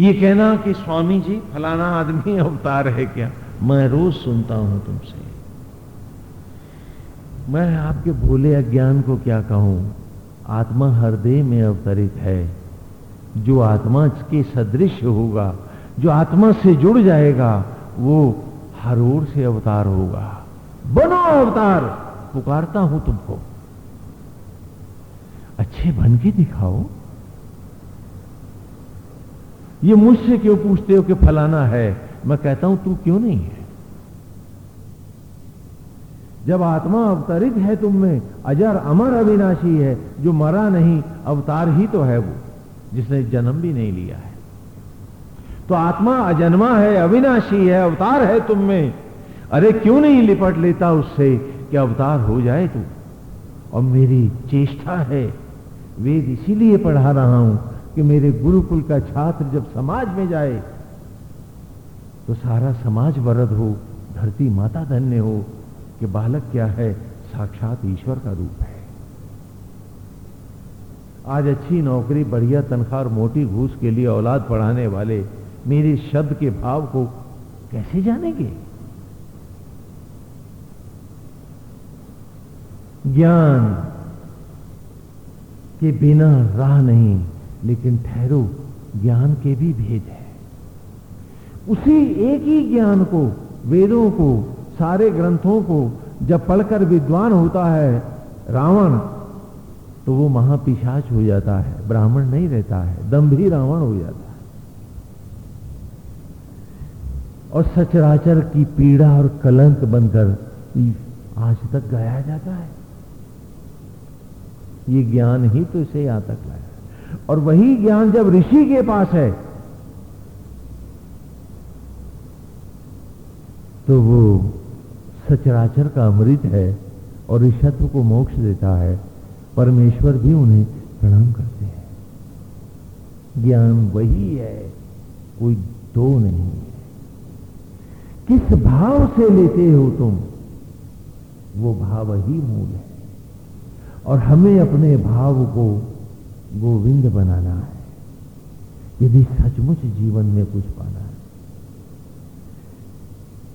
ये कहना कि स्वामी जी, फलाना आदमी अवतार है क्या? मैं रोज सुनता हूँ तुमसे। मैं आपके भोले अज्ञान को क्या कहूँ? आत्मा हृदय में अवतरित है। जो आत्मा के सदृश होगा, जो आत्मा से जुड़ जाएगा, वो हर ओर से अवतार होगा। बनो अवतार! पुकारता हूँ तुमको। अच्छे बन के दिखाओ। ये मुझसे क्यों पूछते हो कि फलाना है? मैं कहता हूँ, तू क्यों नहीं है? जब आत्मा अवतरित है तुम में, अजर अमर अविनाशी है, जो मरा नहीं, अवतार ही तो है वो, जिसने जन्म भी नहीं लिया है। तो आत्मा अजन्मा है, अविनाशी है, अवतार है तुम में। अरे क्यों नहीं लिपट लेता उससे कि अवतार हो जाए तू? और मेरी चेष्टा है वेद इसीलिए पढ़ा रहा हूँ कि मेरे गुरुकुल का छात्र जब समाज में जाए तो सारा समाज वरद हो, धरती माता धन्य हो कि बालक क्या है, साक्षात ईश्वर का रूप है। आज अच्छी नौकरी, बढ़िया तनख्वाह और मोटी घूस के लिए औलाद पढ़ाने वाले मेरे शब्द के भाव को कैसे जानेंगे? ज्ञान के बिना राह नहीं, लेकिन ठहरो, ज्ञान के भी भेद है। उसी एक ही ज्ञान को, वेदों को, सारे ग्रंथों को, जब पढ़कर विद्वान होता है, रावण तो वो महापिशाच हो जाता है, ब्राह्मण नहीं रहता है दम्भी रावण हो जाता है। और सचराचर की पीड़ा और कलंक बनकर, आज तक गाया जाता है। ये ज्ञान ही तो इसे यहाँ तक लाया और वही ज्ञान जब ऋषि के पास है तो वो सचराचर का अमृत है और ऋषत्व को मोक्ष देता है। परमेश्वर भी उन्हें प्रणाम करते हैं। ज्ञान वही है, कोई दो नहीं है। किस भाव से लेते हो तुम? वो भाव ही मूल है। और हमें अपने भाव को गोविंद बनाना है। यदि सचमुच जीवन में कुछ पाना है।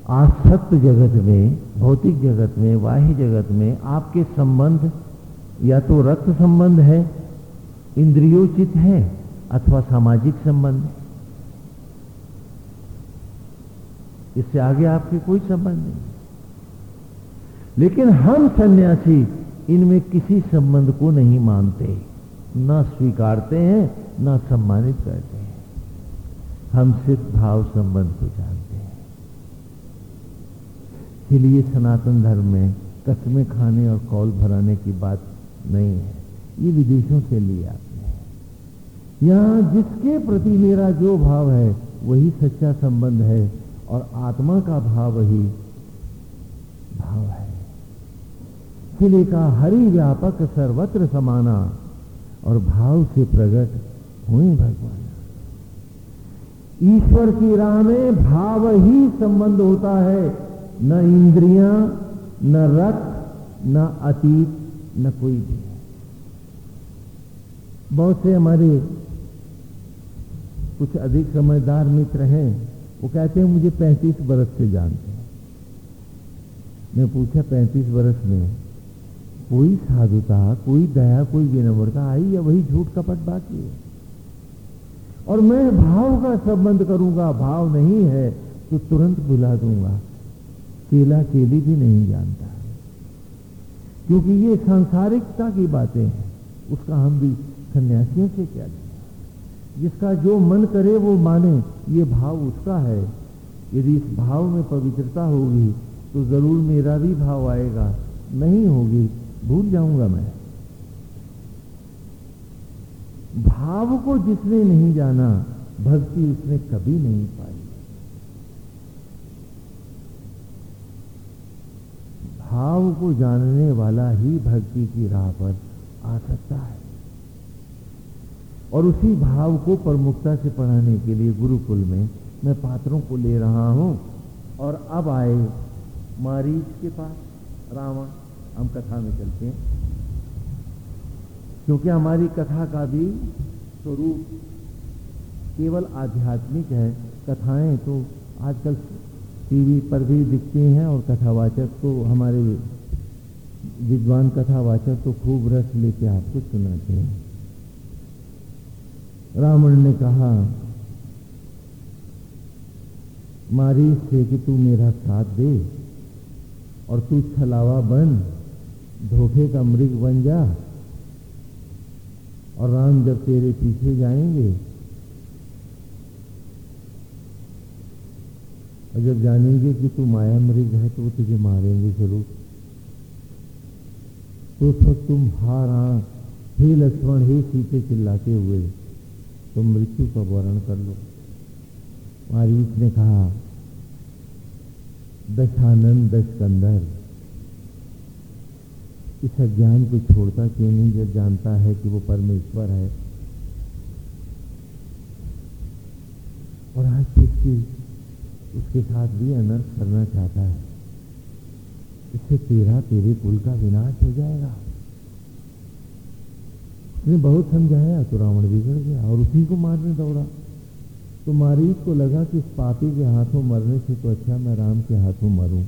आसक्त जगत में, भौतिक जगत में, बाह्य जगत में आपके संबंध या तो रक्त संबंध है इंद्रियोचित है, अथवा सामाजिक संबंध है। इससे आगे आपके कोई संबंध नहीं। लेकिन हम सन्यासी इनमें किसी संबंध को नहीं मानते। ना स्वीकारते हैं, न सम्मानित करते हैं। हम सिर्फ़ भाव संबंध को जानते हैं। इसलिए सनातन धर्म में कस्में खाने और कौल भराने की बात नहीं है। ये विदेशों से लिए हैं। यहाँ जिसके प्रति मेरा जो भाव है, वही सच्चा संबंध है और आत्मा का भाव ही भाव है। इसलिए का हरि व्यापक सर्वत्र समाना और भाव से प्रकट हुए भगवान। ईश्वर की राह में भाव ही संबंध होता है। न इंद्रियाँ, न रथ न अतीत, न कोई भी। बहुत से हमारे कुछ अधिक समझदार मित्र हैं, वो कहते हैं, मुझे 35 बरस से जानते हैं। मैं पूछा 35 बरस में कोई साधुता, कोई दया, कोई विनम्रता आई या वही झूठ कपट बाकी है? और मैं भाव का संबंध करूँगा, भाव नहीं है तो तुरंत बुला दूँगा। केला केली भी नहीं जानता। क्योंकि ये सांसारिकता की बातें हैं, उसका हम भी सन्यासियों से क्या लें? जिसका जो मन करे वो माने, ये भाव उसका है। यदि इस भाव में पवित्रता होगी तो ज़रूर मेरा भी भाव आएगा, नहीं होगी भूल जाऊँगा मैं। भाव को जिसने नहीं जाना, भक्ति उसने कभी नहीं पाई। भाव को जानने वाला ही भक्ति की राह पर आ सकता है। और उसी भाव को प्रमुखता से पढ़ाने के लिए गुरुकुल में मैं पात्रों को ले रहा हूँ। और अब आए मारीच के पास, रावण। हम कथा में चलते हैं। क्योंकि हमारी कथा का भी स्वरूप केवल आध्यात्मिक है, कथाएँ तो आजकल टीवी पर भी दिखती हैं और कथावाचक तो हमारे विद्वान कथावाचक तो खूब रस लेके आपको सुनाते हैं। रावण ने कहा मारी से कि तू मेरा साथ दे और तू छलावा बन धोखे का मृग बन जा और राम जब तेरे पीछे जाएँगे और जब जानेंगे कि तू माया मृग है तो वो तुझे मारेंगे ज़रूर। तो उस वक्त तुम हार हे लक्ष्मण, हे सीते चिल्लाते हुए, तुम मृत्यु का वर्ण कर लो। मारीच ने कहा, दशानंद दश कंदर इस अज्ञान को छोड़ता क्यों नहीं? जब जानता है कि वो परमेश्वर है। और आज किसकी उसके साथ भी अनर्थ करना चाहता है। इससे तेरा तेरे कुल का विनाश हो जाएगा। उसने बहुत समझाया तो रावण बिगड़ गया और उसी को मारने दौड़ा। तो मारीच को लगा कि इस पापी के हाथों मरने से तो अच्छा मैं राम के हाथों मरूं।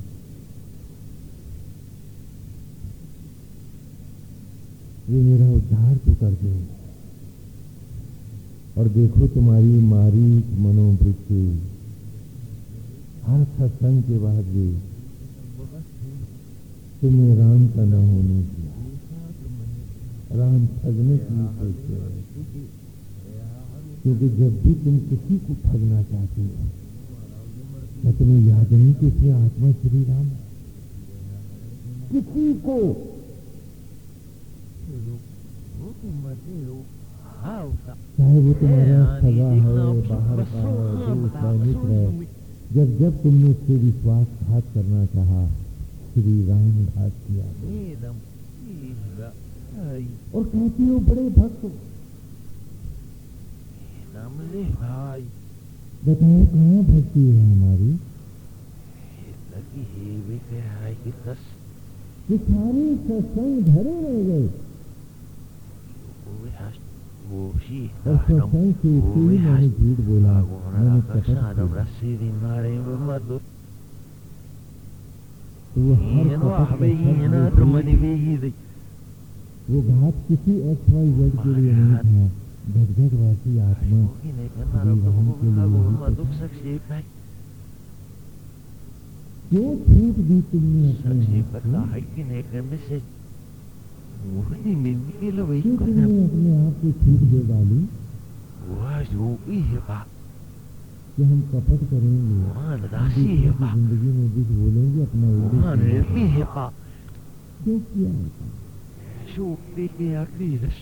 ये मेरा उद्धार तो कर दे। और देखो तुम्हारी मारी मनोवृत्ति। हर सत्संग के बाद भी तुम्हें राम का न होने दिया। राम ठगने की सोचते क्योंकि जब भी तुम किसी को ठगना चाहते हो क्या तुम्हें याद नहीं कि आत्मा श्री राम किसी को चाहे वो तुम्हारा है बाहर का है दोस्त है मित्र है जब जब तुमने उससे विश्वासघात करना चाहा श्री राम घात किया और कहती हो बड़े भक्त भाई बताओ कहाँ भक्ति है हमारी सारे सत्संग धरे रह गए। किया rasidi mare madu तो वो हर ino कपट abe का सब ina विपरीत tumani vehi वो घात किसी एक्स वाई जेड के लिए नहीं था घटघटवासी आत्मा विवाह के लिए ही था। क्यों छूट दी तुमने अपने हाथ क्यों को तुमने अपने आप को छूट दे डाली वह जो है बा कि हम कपट करेंगे राशि है ज़िंदगी में भी बोलेंगे अपना रहती है क्यों किया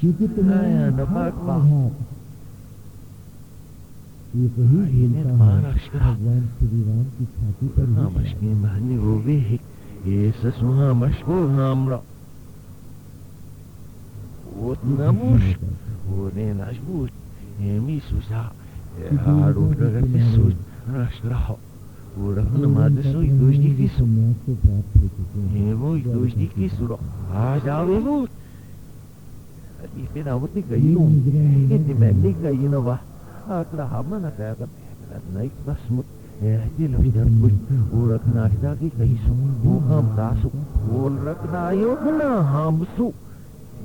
क्योंकि तुम्हारा नपाक ही है भगवान श्री राम की छाती पर हाँ ही मशके बहनी वो भी ये ससुहा मशको हमरा वो नमुश वो ने नशबूत Emi susa haru ragati sus rashraho. Urak namad so idujdi ki su. संन्यास को प्राप्त हो चुके हैं Emo idujdi ki su. Ajawe mu. Adi pinawati kayo. Iti memni kayo na ba? Akla hama na kaya ka. Naik basmut. Eh, di lo jambut. Urak na hidagi kayo su. Ukam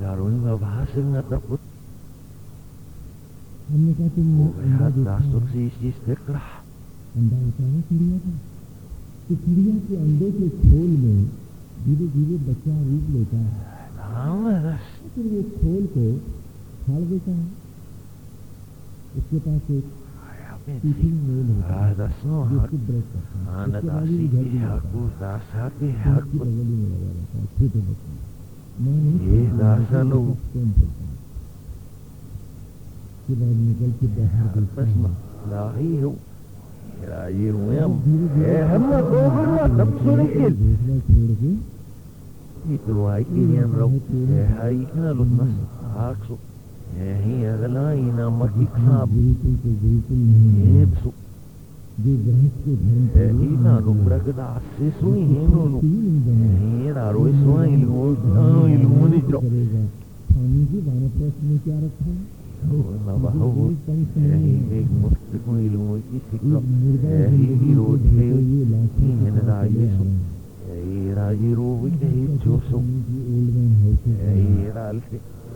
darun na bahasing na taput. हमने कहा तुम अंडा Hat देखा dastuk है? si si steklah. अंडा होता है चिड़िया धीरे धीरे बच्चा रूप लेता है. फिर वो खोल को फाड़ देता है उसके पास एक टिफ़िन मेल होता है Adas no जिसको ब्रश करता है Ana उसके बाद dasi वो घर भी जाता haku है dasati उसकी haku. बगल में लगा रहता है छोटे बच्चे माँ नहीं ये दासा। साथ प्रेम करता है के Basma. है Eh tapsurikil. घोसला छोड़ के. Eh. Eh. गुरुकुल को गुरुकुल नहीं है गृहस्थ के धर्म Eh ina rubragda asisui hinunu. नहीं बने Eh raro iswa ilmu. Ah ilmu ni jo. करेगा स्वामी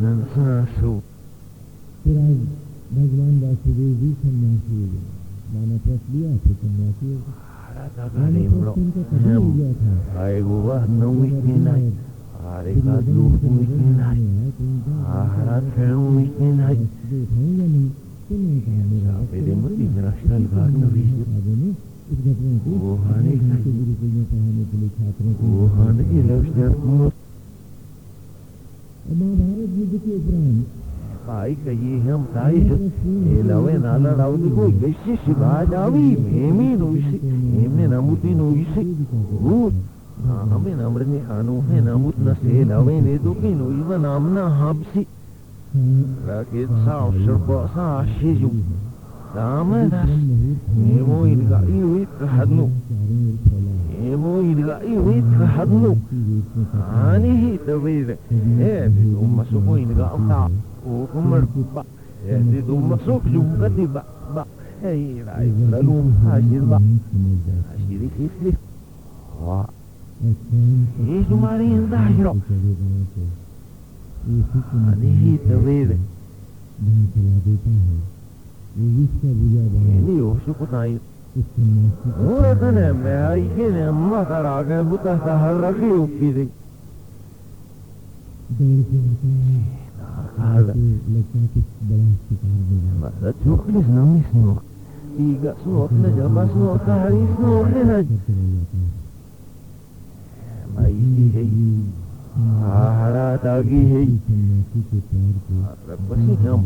dan sasu. फिर भगवान वासुदेव जी सन्यासी हो गए वानप्रस्थ लिया फिर सन्यासी हो गए हो था du wikinay. Aharat ka wikinay. Sabi mo international bag na video. Mahabharat युद्ध के उपरांत Ay kayi ham tayo. Ilawe nala raw di ko. Gasi si Badawi. Emi no isi. Emi namuti no isi. Good. Ame namrni anu hai namut na se ilawe daamadaas eebooyidga ii weedka hadnow eebooyidga ii weedka hadnow aanihii dhaweyda eedidumasuqoyidga awtaa ugu markuba eedidumasuqjuga diba ba eyidaaylaluum haashidba haashidi hisli waa eesumaariin daashiro aanihii dhaweyda है के आता है Kada. तो लगता है कुछ बड़ा शिकार हो गया Masa chuklis na mismo. Iga snok na jama snok kahari snok na. करते रह जाता है Mai की है हाड़ा दागी है सन्यासी के पैर को बसी हम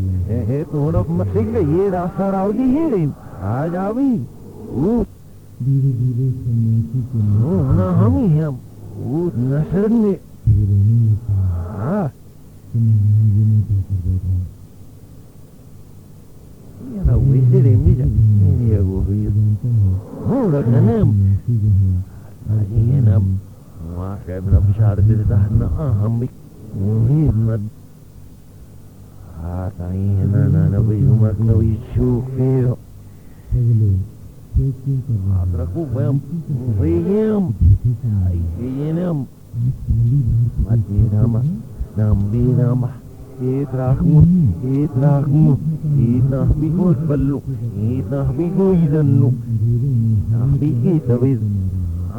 है थोड़ा मसिंग ये रास्ता रावली है रे आज आवी वो धीरे धीरे सन्यासी के मुँह ना हम ही हम वो नसर ने से रोने लगा हाँ कि मैं ये नहीं क्या कर बैठा ये ना वैसे रे मी जा ये वो भी जानता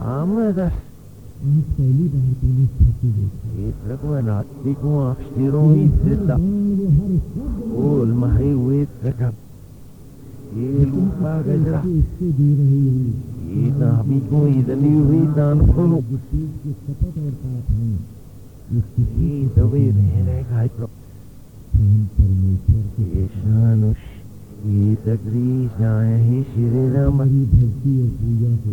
das. आज पहली बार देखी Itra ko nati ko akstiro isita. वो हर शब्द Ul mahi wit kakap. Ilu pa gajra. को इससे दे रही है Ita habi ko idani witan puno. जिस चीज़ के हैं. स्वयं परमेश्वर के Ishanush. Ita gris na hi shirirama. हमारी भक्ति और पूजा को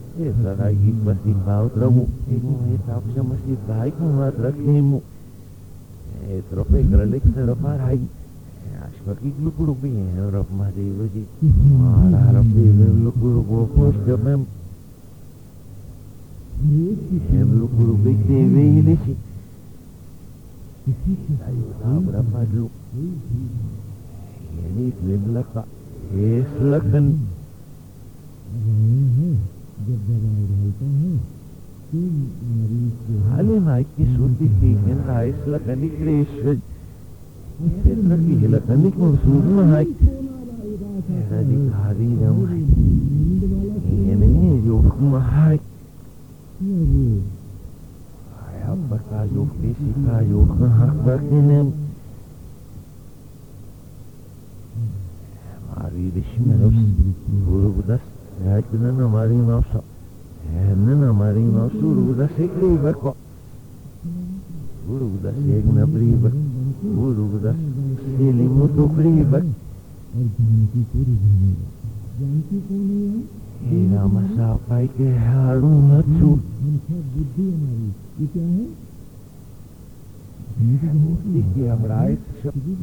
Ashpaki glukulubi. Rap madiwaji. कि हम Harap di glukulubo ko sa mem. रोज की Eh, glukulubi TV ini sih. किसी के Tayo na berapa dulu. कोई भी Ini film laka. Eh, selakan. रहे हैं है तो जो है kisuti tingin ay selakan ni Krishna. Petra ki hilakan ni kung surma ay. Era di kari namay. नींद वाला Ini ni yuk mahay. या वो Ay apa ka yuk disi ka yuk mahak bakinem. Mari dishmeros. Guru budas. Ay na na mari mausa. Eh na na mari mausa. Guru budas ikli bako. Guru budas ek na pribak. Guru budas. Sili mo to pribak. और जानकी पूरी जानेगा जानकी कौन है यार Hira masapay ke harun matsu. हम सब बुद्धि हमारी ये क्या है. किसी का Wadra din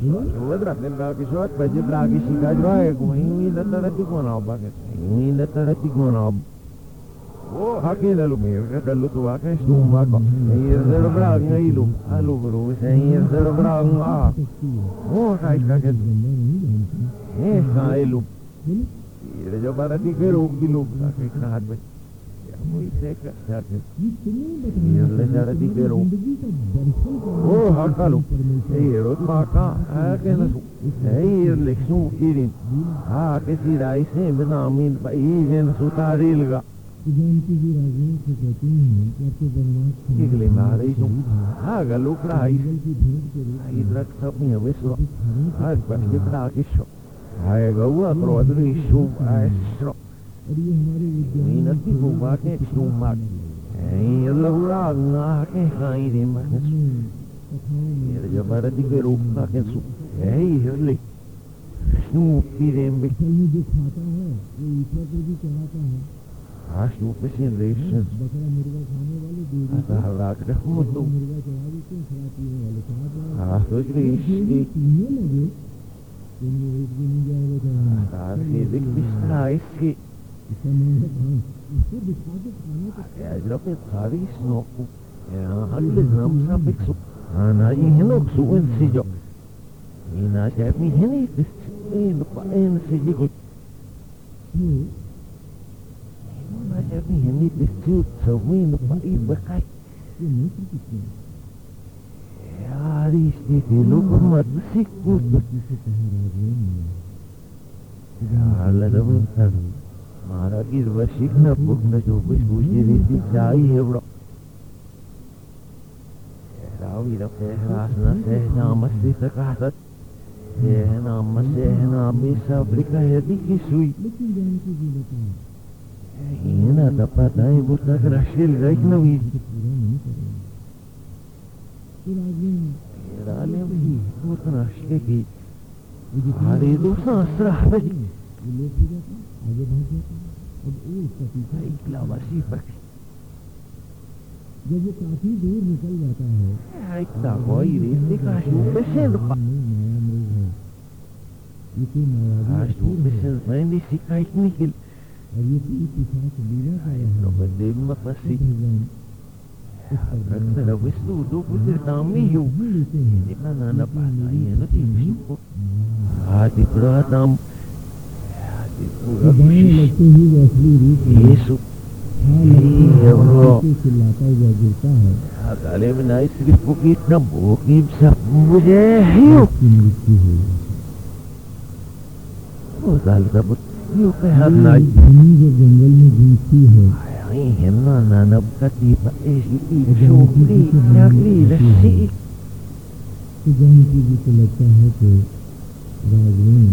del bakishot paje bragishi kajwae kuhi datarati kona bakat ni datarati kona o hakil alu mir dalu tu akash tu ma ko ye zero brag ngai lu alu bro se ye zero brag a o kai ka ke ye ka ilu ye jo barati ke rok dilu ka ke haat bach ज़िंदगी का दर्शन करना Oh, hakalo. परमेश्वर Ayir, ot maka. Akin na su. Ayir, leksu kirin. Ah, kasi dahil sa namin pa iyan sa taril ka. तो जानकी जी राजाओं से कहती हैं कि आपके बनवास खंड Igli mari शहीद nung हैं। hagalok rais. जंगल की भेंट के रूप में Hidrak sa niya wiso. इस हरण के Ay, pasti prakisyo. Ay, gawa, trodri, sum, ay, sro. और ये हमारे विद्यालय Minat में ni ko bakit sumak. Ay, laura nga ke kainin makas. हमने कथाओं में Ira para di ke rup ka su. Ay, hirli. Snoopy खाता है वो ईश्वर पर भी चढ़ाता है. मुर्गा चढ़ा देते हैं Ah, तो तो bisa iski. इसका है hal nam sa piksu. Ana suwen si jo. Ina jab mi dis. In pa si jo. तो Ina jab mi dis tu so win pa i bakai. ये मूत्र किसके हैं? Ya, isti di lupa mat siku. मूर्ति से कहे राघवेन ने Ya, la da bentar. Mara ki wasik na buk na jo bis buji riti chai hai bro. Rawi da sehras na sehna masti sakasat. Sehna masehna bisa brika hedi ki sui. लेकिन जानकी जी बताए Ina dapat ay buta krashil gaik na wi. तो पूरा नहीं करेंगे फिर राघवेन Rale vi buta nashke ki. ये जितना Hari dosa asrah bagi. ये लेट जाता आगे भाग जाता है अब पीछा Ikla wasi bagi. जब वो काफ़ी दूर निकल जाता है Ikla koi riti kashu लगते ही वो असली रूप में. हाँ ये ही वो। वो चिल्लाता हुआ गिरता है na isip ko kit na bukib sa mujehiyo. उसकी मृत्यु हुई dal sa but yu kaya na. धनी जब जंगल में घूमती है जानकी kri जी को nakri मालूम na होती si है तो जी को लगता है कि राघवेन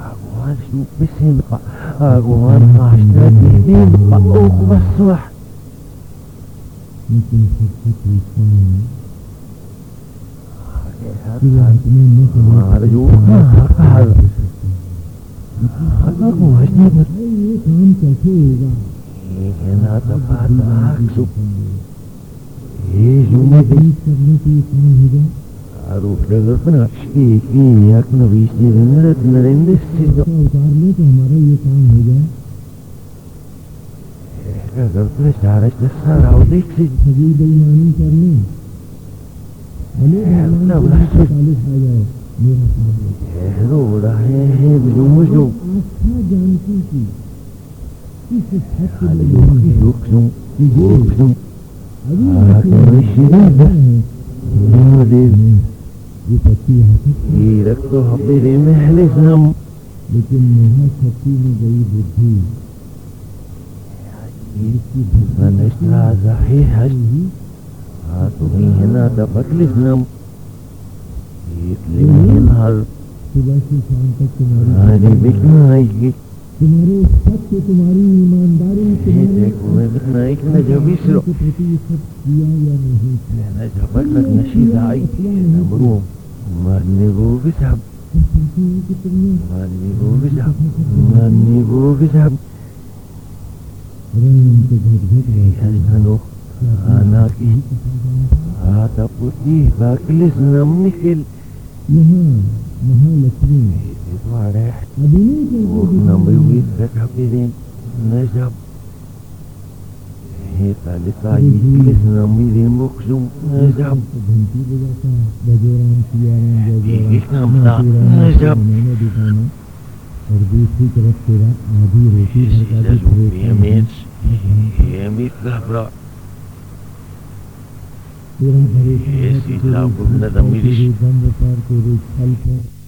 में सुन लिए Aguan supisin pa. Aguan hasta titin pa. Ukmaswah. लेकिन सबसे पूछता है कि Kaya वो अपने न करे Mario, mahal. Ako, hanya na. भाई ये काम कैसे होगा Hina tapat akso. ये Eh, lumadi. बीच करने के ये काम होगा Aru, dagar pa na. Iki, yak na visi rin na rin na rin dis. ऐसा उतार ले तो हमारा ये काम हो जाए Dagar pa na charas na saraw diksi. बेईमानी कर ले भगवान के चालीस आ जाए मेरा काम हो जाए Eh, roda, eh, eh, आस्था जानकी की इस सत्य में है yuk, yung, yuk, yung. अभी Ah, शिविर है Lumadi. पति आती Hirak to habiri mehlis nam. लेकिन महाशक्ति में गई बुद्धि इसकी Manista zahihas. ही Ato hihina tapatlis nam. Itlimin hal. सुबह से शाम तक तुम्हारी Ani biknaik. तुम्हारे सत्य तुम्हारी ईमानदारी तुम्हारे Hite kuwe biknaik na jabisro. के प्रति ये सब किया या नहीं किया Na jabakat na shidai. Namrum. Marni bubisab. हम कहते हैं कि. Ata puti. Baklis nam nikil. यहाँ महालक्ष्मी Ito areh. अभिनय करके Huwag na may wit ka kapirin. Nasab. Eh, tali tayo iklis na may rimok sum. Nasab. घंटी बजाता है जजो राम सिया राम जय जय एक राम काम था, नाची राम नाची जब- बनाना दिखाना और दूसरी तरफ़ तेरा आधी रोटी भरका Sila के lumpi खरीदता है। Amits. Hemit ka bro.